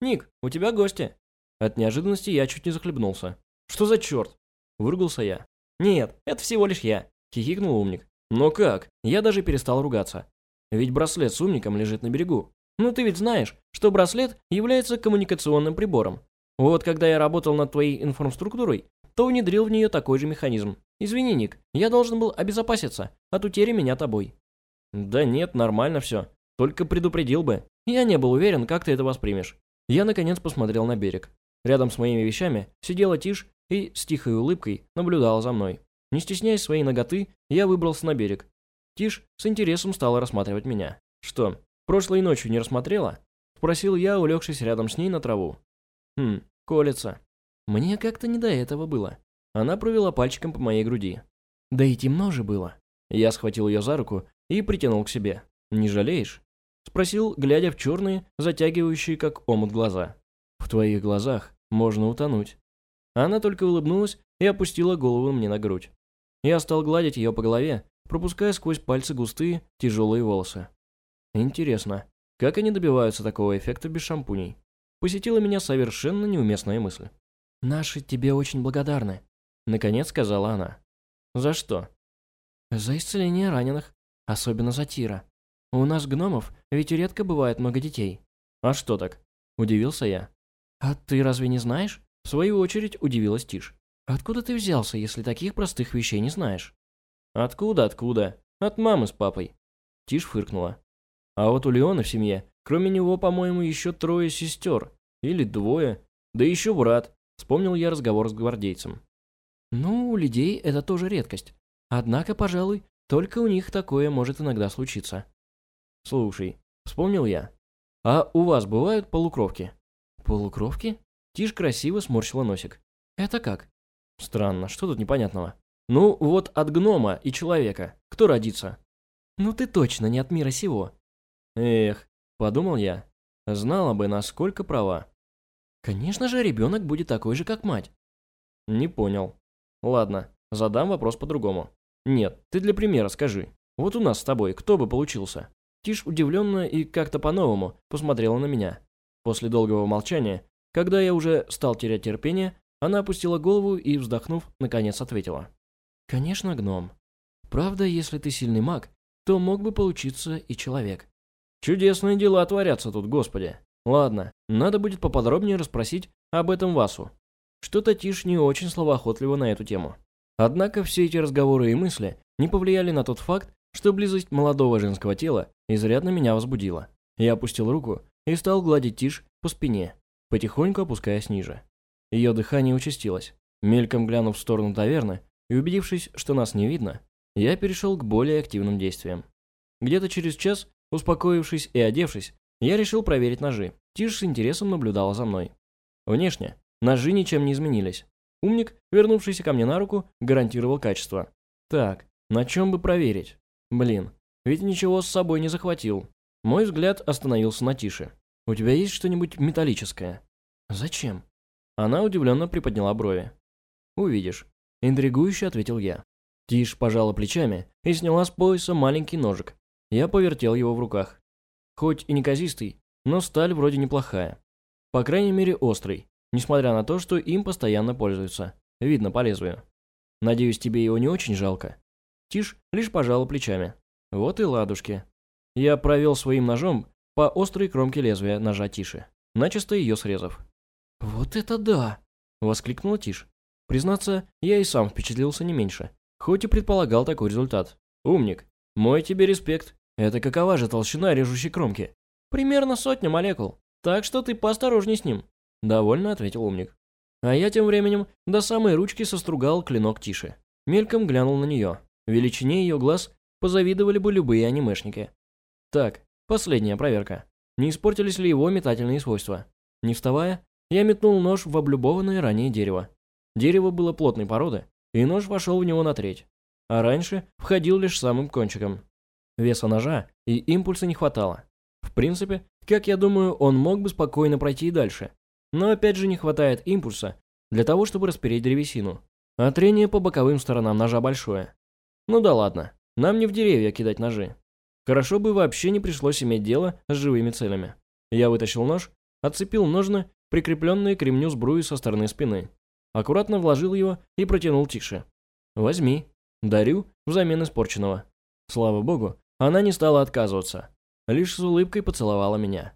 «Ник, у тебя гости». От неожиданности я чуть не захлебнулся. «Что за черт?» Выругался я. «Нет, это всего лишь я», — хихикнул умник. «Но как? Я даже перестал ругаться. Ведь браслет с умником лежит на берегу. Ну ты ведь знаешь, что браслет является коммуникационным прибором. Вот когда я работал над твоей информструктурой, то внедрил в нее такой же механизм. Извини, Ник, я должен был обезопаситься от утери меня тобой». «Да нет, нормально все. Только предупредил бы. Я не был уверен, как ты это воспримешь. Я, наконец, посмотрел на берег. Рядом с моими вещами сидела Тиш и с тихой улыбкой наблюдала за мной. Не стесняясь своей ноготы, я выбрался на берег. Тиш с интересом стала рассматривать меня. «Что, прошлой ночью не рассмотрела?» Спросил я, улегшись рядом с ней на траву. «Хм, колется». Мне как-то не до этого было. Она провела пальчиком по моей груди. Да и темно же было. Я схватил ее за руку и притянул к себе. «Не жалеешь?» Спросил, глядя в черные, затягивающие как омут глаза. «В твоих глазах можно утонуть». Она только улыбнулась и опустила голову мне на грудь. Я стал гладить ее по голове, пропуская сквозь пальцы густые, тяжелые волосы. Интересно, как они добиваются такого эффекта без шампуней? Посетила меня совершенно неуместная мысль. «Наши тебе очень благодарны», — наконец сказала она. «За что?» «За исцеление раненых, особенно за Тира. У нас гномов ведь редко бывает много детей». «А что так?» – удивился я. «А ты разве не знаешь?» В свою очередь удивилась Тиш. «Откуда ты взялся, если таких простых вещей не знаешь?» «Откуда, откуда? От мамы с папой». Тиш фыркнула. «А вот у Леона в семье Кроме него, по-моему, еще трое сестер. Или двое. Да еще брат. Вспомнил я разговор с гвардейцем. Ну, у людей это тоже редкость. Однако, пожалуй, только у них такое может иногда случиться. Слушай, вспомнил я. А у вас бывают полукровки? Полукровки? Тишь красиво сморщила носик. Это как? Странно, что тут непонятного? Ну, вот от гнома и человека. Кто родится? Ну ты точно не от мира сего. Эх, подумал я. Знала бы, насколько права. Конечно же, ребенок будет такой же, как мать. Не понял. Ладно, задам вопрос по-другому. Нет, ты для примера скажи. Вот у нас с тобой кто бы получился? Тиш удивленно и как-то по-новому посмотрела на меня. После долгого молчания, когда я уже стал терять терпение, она опустила голову и, вздохнув, наконец ответила. «Конечно, гном. Правда, если ты сильный маг, то мог бы получиться и человек». «Чудесные дела творятся тут, господи. Ладно, надо будет поподробнее расспросить об этом Васу. Что-то Тиш не очень словоохотливо на эту тему. Однако все эти разговоры и мысли не повлияли на тот факт, что близость молодого женского тела изрядно меня возбудила. Я опустил руку и стал гладить Тиш по спине, потихоньку опускаясь ниже. Ее дыхание участилось. Мельком глянув в сторону таверны и убедившись, что нас не видно, я перешел к более активным действиям. Где-то через час, успокоившись и одевшись, я решил проверить ножи. Тиш с интересом наблюдала за мной. Внешне, ножи ничем не изменились. Умник, вернувшийся ко мне на руку, гарантировал качество. Так, на чем бы проверить? Блин, ведь ничего с собой не захватил. Мой взгляд остановился на Тише. «У тебя есть что-нибудь металлическое?» «Зачем?» Она удивленно приподняла брови. «Увидишь», — интригующе ответил я. Тиш пожала плечами и сняла с пояса маленький ножик. Я повертел его в руках. Хоть и неказистый, но сталь вроде неплохая. По крайней мере острый, несмотря на то, что им постоянно пользуются. Видно по лезвию. Надеюсь, тебе его не очень жалко. Тиш лишь пожала плечами. Вот и ладушки. Я провел своим ножом по острой кромке лезвия ножа Тиши, начисто ее срезав. «Вот это да!» — воскликнула Тиш. Признаться, я и сам впечатлился не меньше, хоть и предполагал такой результат. «Умник, мой тебе респект. Это какова же толщина режущей кромки?» «Примерно сотня молекул, так что ты поосторожней с ним», — довольно ответил умник. А я тем временем до самой ручки состругал клинок Тиши. Мельком глянул на нее. Величине ее глаз позавидовали бы любые анимешники. Так, последняя проверка. Не испортились ли его метательные свойства? Не вставая, я метнул нож в облюбованное ранее дерево. Дерево было плотной породы, и нож вошел в него на треть. А раньше входил лишь самым кончиком. Веса ножа и импульса не хватало. В принципе, как я думаю, он мог бы спокойно пройти и дальше. Но опять же не хватает импульса для того, чтобы распереть древесину. А трение по боковым сторонам ножа большое. Ну да ладно, нам не в деревья кидать ножи. Хорошо бы вообще не пришлось иметь дело с живыми целями. Я вытащил нож, отцепил ножны прикрепленные к ремню сбруи со стороны спины. Аккуратно вложил его и протянул тише. «Возьми. Дарю взамен испорченного». Слава богу, она не стала отказываться. Лишь с улыбкой поцеловала меня.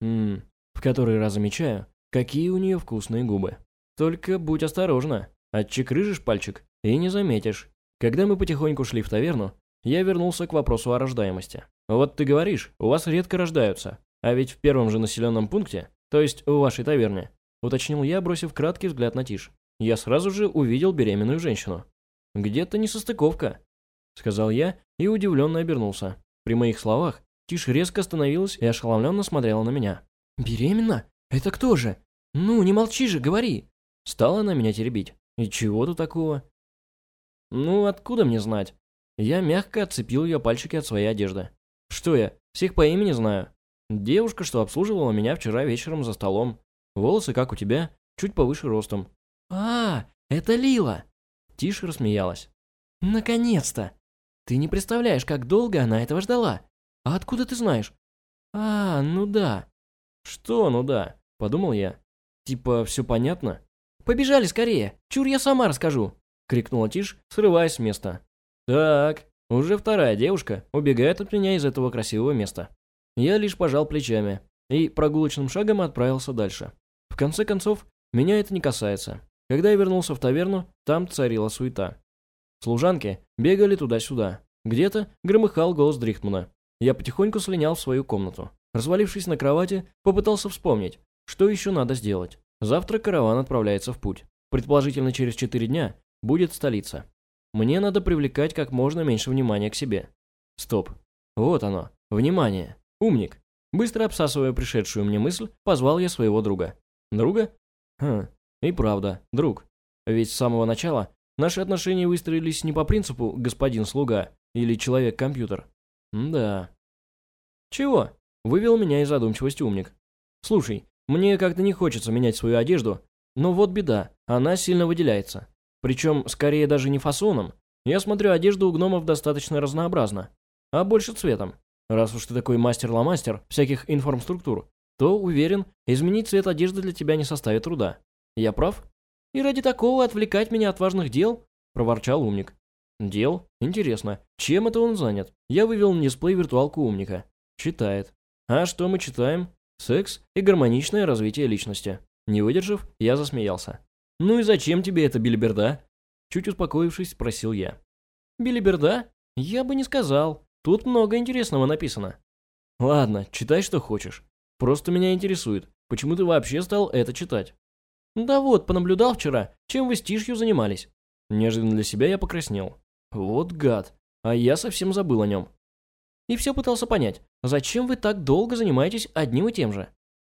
Ммм, в который раз замечаю, какие у нее вкусные губы. Только будь осторожна, отчекрыжишь пальчик и не заметишь. Когда мы потихоньку шли в таверну, я вернулся к вопросу о рождаемости. Вот ты говоришь, у вас редко рождаются, а ведь в первом же населенном пункте то есть в вашей таверне», — уточнил я, бросив краткий взгляд на Тиш. Я сразу же увидел беременную женщину. «Где-то несостыковка», — сказал я и удивленно обернулся. При моих словах Тиш резко остановилась и ошеломленно смотрела на меня. «Беременна? Это кто же? Ну, не молчи же, говори!» Стала она меня теребить. «И чего тут такого?» «Ну, откуда мне знать?» Я мягко отцепил ее пальчики от своей одежды. «Что я, всех по имени знаю?» Девушка, что обслуживала меня вчера вечером за столом. Волосы, как у тебя, чуть повыше ростом. «А, это Лила!» Тише рассмеялась. «Наконец-то! Ты не представляешь, как долго она этого ждала. А откуда ты знаешь?» «А, ну да». «Что ну да?» – подумал я. «Типа, все понятно?» «Побежали скорее! Чур, я сама расскажу!» – крикнула Тиш, срываясь с места. «Так, уже вторая девушка убегает от меня из этого красивого места. Я лишь пожал плечами и прогулочным шагом отправился дальше. В конце концов, меня это не касается. Когда я вернулся в таверну, там царила суета. Служанки бегали туда-сюда. Где-то громыхал голос Дрихтмана. Я потихоньку слинял в свою комнату. Развалившись на кровати, попытался вспомнить, что еще надо сделать. Завтра караван отправляется в путь. Предположительно, через 4 дня будет столица. Мне надо привлекать как можно меньше внимания к себе. Стоп. Вот оно. Внимание. Умник. Быстро обсасывая пришедшую мне мысль, позвал я своего друга. Друга? Хм, и правда, друг. Ведь с самого начала наши отношения выстроились не по принципу «господин-слуга» или «человек-компьютер». Да. Чего? Вывел меня из задумчивости умник. Слушай, мне как-то не хочется менять свою одежду, но вот беда, она сильно выделяется. Причем, скорее даже не фасоном. Я смотрю, одежда у гномов достаточно разнообразна, а больше цветом. Раз уж ты такой мастер-ломастер всяких информструктур, то, уверен, изменить цвет одежды для тебя не составит труда. Я прав? И ради такого отвлекать меня от важных дел? Проворчал умник. Дел? Интересно, чем это он занят? Я вывел на дисплей виртуалку умника. Читает. А что мы читаем? Секс и гармоничное развитие личности. Не выдержав, я засмеялся. «Ну и зачем тебе эта билиберда?» Чуть успокоившись, спросил я. «Билиберда? Я бы не сказал. Тут много интересного написано». «Ладно, читай, что хочешь. Просто меня интересует, почему ты вообще стал это читать?» «Да вот, понаблюдал вчера, чем вы с Тишью занимались». Неожиданно для себя я покраснел. «Вот гад, а я совсем забыл о нем». И все пытался понять, зачем вы так долго занимаетесь одним и тем же?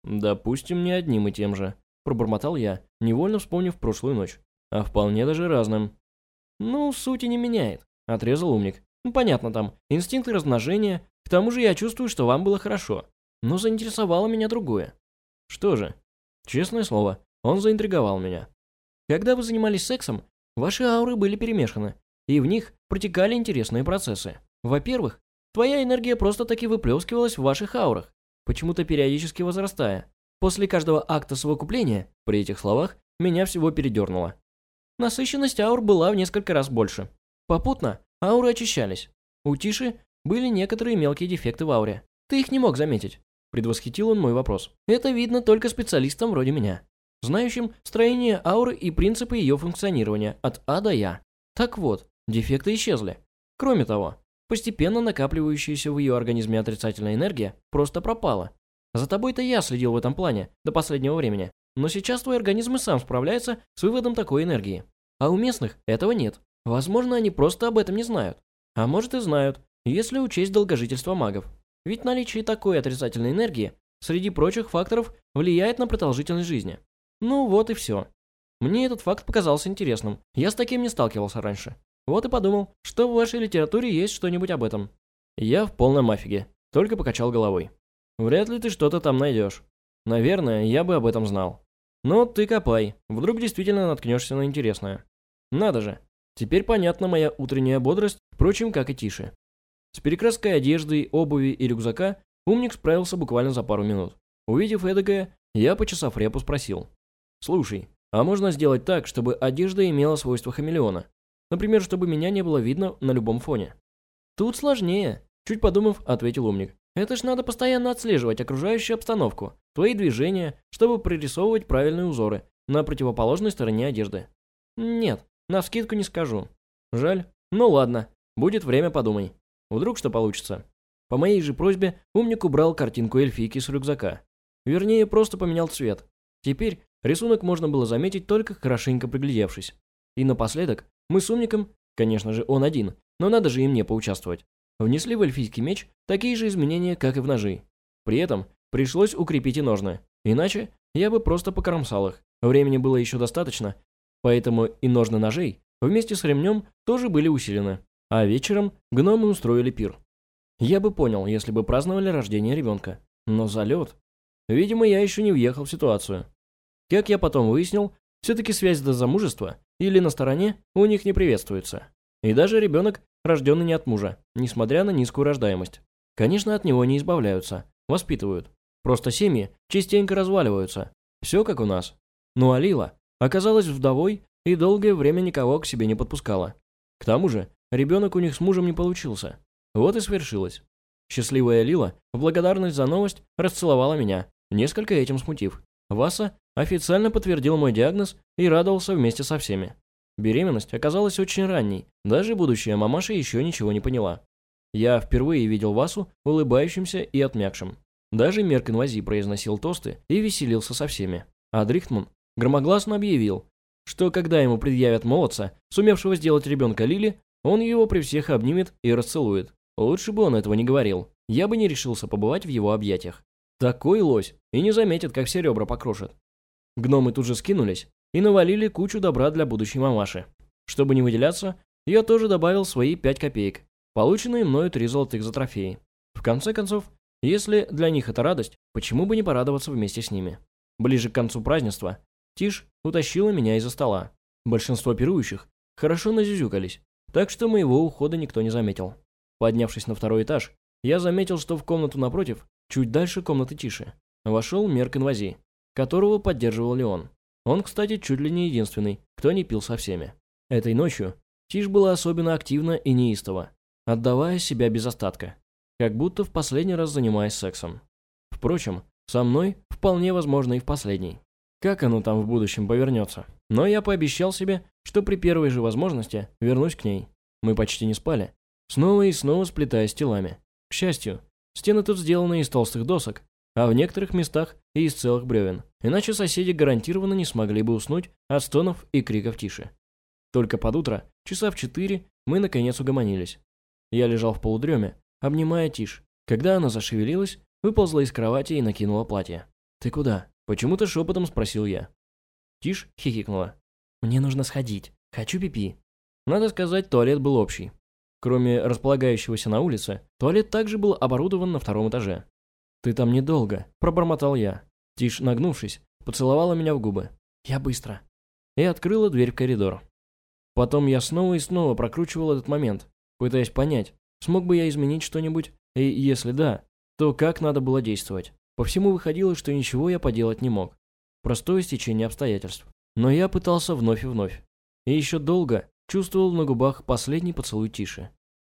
«Допустим, не одним и тем же», – пробормотал я, невольно вспомнив прошлую ночь. «А вполне даже разным». «Ну, сути не меняет», – отрезал умник. «Ну, понятно там, инстинкты размножения. К тому же я чувствую, что вам было хорошо. Но заинтересовало меня другое». «Что же?» «Честное слово, он заинтриговал меня». «Когда вы занимались сексом, ваши ауры были перемешаны, и в них протекали интересные процессы. Во-первых, твоя энергия просто-таки выплескивалась в ваших аурах, почему-то периодически возрастая. После каждого акта совокупления, при этих словах, меня всего передернуло. Насыщенность аур была в несколько раз больше. Попутно ауры очищались. У Тиши были некоторые мелкие дефекты в ауре. Ты их не мог заметить. Предвосхитил он мой вопрос. Это видно только специалистам вроде меня, знающим строение ауры и принципы ее функционирования от А до Я. Так вот, дефекты исчезли. Кроме того, Постепенно накапливающаяся в ее организме отрицательная энергия просто пропала. За тобой-то я следил в этом плане до последнего времени, но сейчас твой организм и сам справляется с выводом такой энергии. А у местных этого нет. Возможно, они просто об этом не знают. А может и знают, если учесть долгожительство магов. Ведь наличие такой отрицательной энергии среди прочих факторов влияет на продолжительность жизни. Ну вот и все. Мне этот факт показался интересным. Я с таким не сталкивался раньше. Вот и подумал, что в вашей литературе есть что-нибудь об этом. Я в полном афиге, только покачал головой. Вряд ли ты что-то там найдешь. Наверное, я бы об этом знал. Но ты копай, вдруг действительно наткнешься на интересное. Надо же, теперь понятна моя утренняя бодрость, впрочем, как и тише. С перекраской одежды, обуви и рюкзака умник справился буквально за пару минут. Увидев эдакое, я, почесав репу, спросил. «Слушай, а можно сделать так, чтобы одежда имела свойства хамелеона? Например, чтобы меня не было видно на любом фоне. Тут сложнее, чуть подумав, ответил умник. Это ж надо постоянно отслеживать окружающую обстановку, твои движения, чтобы прорисовывать правильные узоры на противоположной стороне одежды. Нет, на скидку не скажу. Жаль. Ну ладно, будет время подумай. Вдруг что получится. По моей же просьбе умник убрал картинку эльфийки с рюкзака. Вернее, просто поменял цвет. Теперь рисунок можно было заметить только хорошенько приглядевшись. И напоследок мы с умником, конечно же он один, но надо же и мне поучаствовать, внесли в эльфийский меч такие же изменения, как и в ножи. При этом пришлось укрепить и ножны, иначе я бы просто покромсал их. Времени было еще достаточно, поэтому и ножны ножей вместе с ремнем тоже были усилены. А вечером гномы устроили пир. Я бы понял, если бы праздновали рождение ребенка. Но залет... Видимо, я еще не въехал в ситуацию. Как я потом выяснил, все-таки связь до замужества или на стороне у них не приветствуется. И даже ребенок, рожденный не от мужа, несмотря на низкую рождаемость. Конечно, от него не избавляются, воспитывают. Просто семьи частенько разваливаются. Все как у нас. Ну а Лила оказалась вдовой и долгое время никого к себе не подпускала. К тому же, ребенок у них с мужем не получился. Вот и свершилось. Счастливая Лила в благодарность за новость расцеловала меня, несколько этим смутив. Васа официально подтвердил мой диагноз и радовался вместе со всеми. Беременность оказалась очень ранней, даже будущая мамаша еще ничего не поняла. Я впервые видел Васу улыбающимся и отмякшим. Даже Мерк Инвази произносил тосты и веселился со всеми. А Дрихтман громогласно объявил, что когда ему предъявят молодца, сумевшего сделать ребенка Лили, он его при всех обнимет и расцелует. Лучше бы он этого не говорил. Я бы не решился побывать в его объятиях. Такой лось и не заметит, как все ребра покрошит. Гномы тут же скинулись и навалили кучу добра для будущей мамаши. Чтобы не выделяться, я тоже добавил свои пять копеек, полученные мною три золотых за трофеи. В конце концов, если для них это радость, почему бы не порадоваться вместе с ними? Ближе к концу празднества Тиш утащила меня из-за стола. Большинство пирующих хорошо назюзюкались, так что моего ухода никто не заметил. Поднявшись на второй этаж, я заметил, что в комнату напротив, чуть дальше комнаты Тиши, вошел Мерк Инвази, которого поддерживал Леон. Он, кстати, чуть ли не единственный, кто не пил со всеми. Этой ночью Тиш была особенно активна и неистова, отдавая себя без остатка, как будто в последний раз занимаясь сексом. Впрочем, со мной вполне возможно и в последний. Как оно там в будущем повернется? Но я пообещал себе, что при первой же возможности вернусь к ней. Мы почти не спали, снова и снова сплетаясь телами. К счастью, стены тут сделаны из толстых досок, а в некоторых местах и из целых бревен. Иначе соседи гарантированно не смогли бы уснуть от стонов и криков тише. Только под утро, часа в четыре, мы наконец угомонились. Я лежал в полудреме, обнимая Тиш. Когда она зашевелилась, выползла из кровати и накинула платье. «Ты куда?» Почему-то шепотом спросил я. Тиш хихикнула. «Мне нужно сходить. Хочу пипи». Надо сказать, туалет был общий. Кроме располагающегося на улице, туалет также был оборудован на втором этаже. «Ты там недолго», – пробормотал я. Тиш, нагнувшись, поцеловала меня в губы. «Я быстро». И открыла дверь в коридор. Потом я снова и снова прокручивал этот момент, пытаясь понять, смог бы я изменить что-нибудь, и если да, то как надо было действовать. По всему выходило, что ничего я поделать не мог. Простое стечение обстоятельств. Но я пытался вновь и вновь. И еще долго чувствовал на губах последний поцелуй Тиши.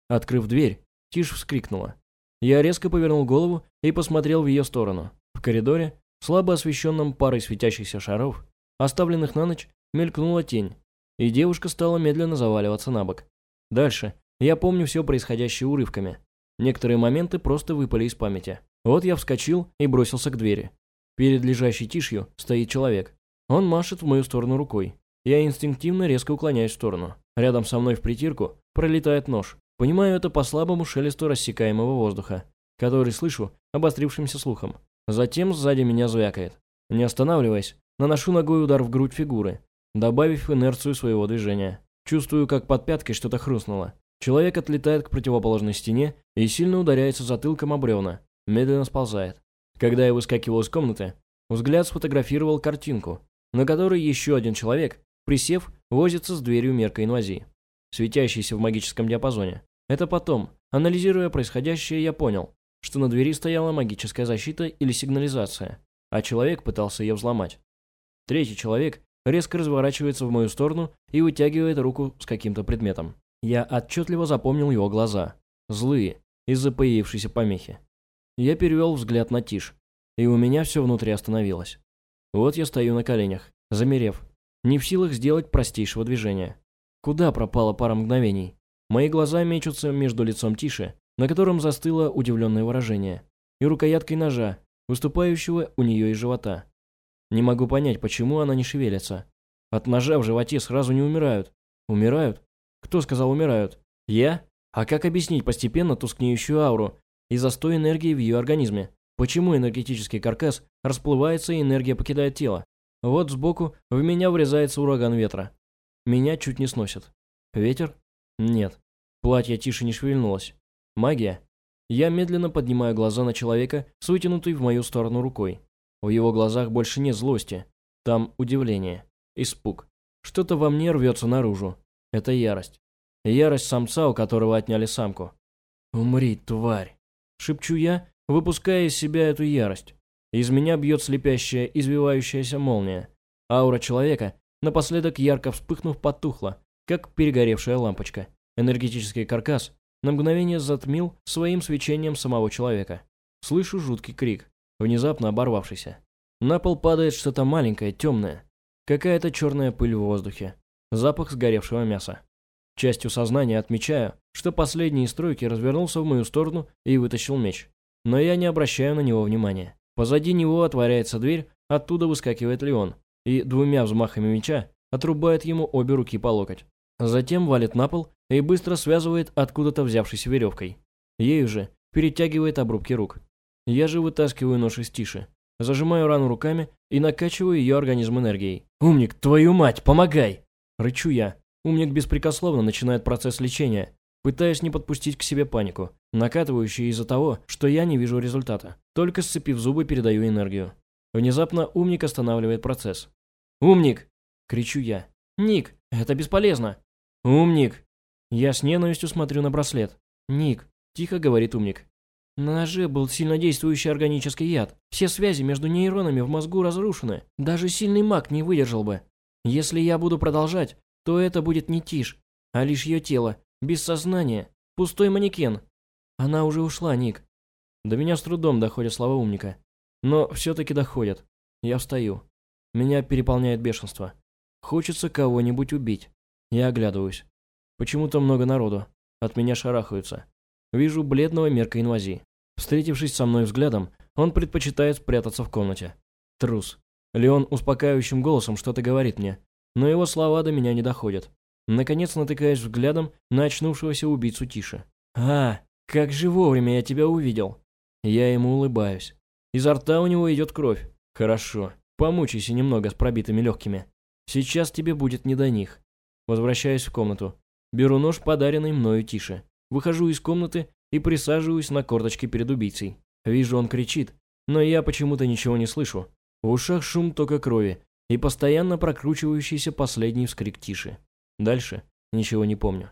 Открыв дверь, Тиш вскрикнула. Я резко повернул голову и посмотрел в ее сторону. В коридоре, слабо освещенном парой светящихся шаров, оставленных на ночь, мелькнула тень, и девушка стала медленно заваливаться на бок. Дальше я помню все происходящее урывками. Некоторые моменты просто выпали из памяти. Вот я вскочил и бросился к двери. Перед лежащей тишью стоит человек. Он машет в мою сторону рукой. Я инстинктивно резко уклоняюсь в сторону. Рядом со мной в притирку пролетает нож. Понимаю это по слабому шелесту рассекаемого воздуха, который слышу обострившимся слухом. Затем сзади меня звякает. Не останавливаясь, наношу ногой удар в грудь фигуры, добавив инерцию своего движения. Чувствую, как под пяткой что-то хрустнуло. Человек отлетает к противоположной стене и сильно ударяется затылком о бревна, медленно сползает. Когда я выскакивал из комнаты, взгляд сфотографировал картинку, на которой еще один человек, присев, возится с дверью мерка инвазии, светящейся в магическом диапазоне. Это потом, анализируя происходящее, я понял, что на двери стояла магическая защита или сигнализация, а человек пытался ее взломать. Третий человек резко разворачивается в мою сторону и вытягивает руку с каким-то предметом. Я отчетливо запомнил его глаза, злые, из-за появившейся помехи. Я перевел взгляд на Тиш, и у меня все внутри остановилось. Вот я стою на коленях, замерев, не в силах сделать простейшего движения. Куда пропала пара мгновений? Мои глаза мечутся между лицом Тиши, на котором застыло удивленное выражение, и рукояткой ножа, выступающего у нее из живота. Не могу понять, почему она не шевелится. От ножа в животе сразу не умирают. Умирают? Кто сказал умирают? Я? А как объяснить постепенно тускнеющую ауру, и застой энергии в ее организме. Почему энергетический каркас расплывается и энергия покидает тело? Вот сбоку в меня врезается ураган ветра. Меня чуть не сносит. Ветер? Нет. Платье тише не шевельнулось. Магия? Я медленно поднимаю глаза на человека с вытянутой в мою сторону рукой. В его глазах больше нет злости. Там удивление, испуг. Что-то во мне рвется наружу. Это ярость. Ярость самца, у которого отняли самку. «Умри, тварь!» шепчу я, выпуская из себя эту ярость. Из меня бьет слепящая, извивающаяся молния. Аура человека, напоследок ярко вспыхнув, потухла, как перегоревшая лампочка. Энергетический каркас на мгновение затмил своим свечением самого человека. Слышу жуткий крик, внезапно оборвавшийся. На пол падает что-то маленькое, темное. Какая-то черная пыль в воздухе. Запах сгоревшего мяса. Частью сознания отмечаю, что последний из стройки развернулся в мою сторону и вытащил меч. но я не обращаю на него внимания. Позади него отворяется дверь, оттуда выскакивает Леон и двумя взмахами меча отрубает ему обе руки по локоть. Затем валит на пол и быстро связывает откуда-то взявшейся веревкой. Ею же перетягивает обрубки рук. Я же вытаскиваю нож из тиши, зажимаю рану руками и накачиваю ее организм энергией. «Умник, твою мать, помогай!» Рычу я. Умник беспрекословно начинает процесс лечения, пытаясь не подпустить к себе панику, накатывающую из-за того, что я не вижу результата. Только сцепив зубы, передаю энергию. Внезапно умник останавливает процесс. «Умник!» – кричу я. «Ник, это бесполезно!» «Умник!» Я с ненавистью смотрю на браслет. «Ник», – тихо говорит умник. На ноже был сильнодействующий органический яд. Все связи между нейронами в мозгу разрушены. Даже сильный маг не выдержал бы. Если я буду продолжать, то это будет не Тишь, а лишь ее тело, без сознания, пустой манекен. Она уже ушла, Ник. До меня с трудом доходят слова умника. Но все-таки доходят. Я встаю. Меня переполняет бешенство. Хочется кого-нибудь убить. Я оглядываюсь. Почему-то много народу. От меня шарахаются. Вижу бледного мерка инвази. Встретившись со мной взглядом, он предпочитает спрятаться в комнате. Трус. Леон успокаивающим голосом что-то говорит мне, но его слова до меня не доходят. Наконец натыкаюсь взглядом на очнувшегося убийцу Тиши. «А, как же вовремя я тебя увидел!» Я ему улыбаюсь. Изо рта у него идет кровь. «Хорошо. Помучайся немного с пробитыми легкими. Сейчас тебе будет не до них». Возвращаюсь в комнату. Беру нож, подаренный мною Тише. Выхожу из комнаты и присаживаюсь на корточке перед убийцей. Вижу, он кричит, но я почему-то ничего не слышу. В ушах шум тока крови и постоянно прокручивающийся последний вскрик тиши. Дальше ничего не помню.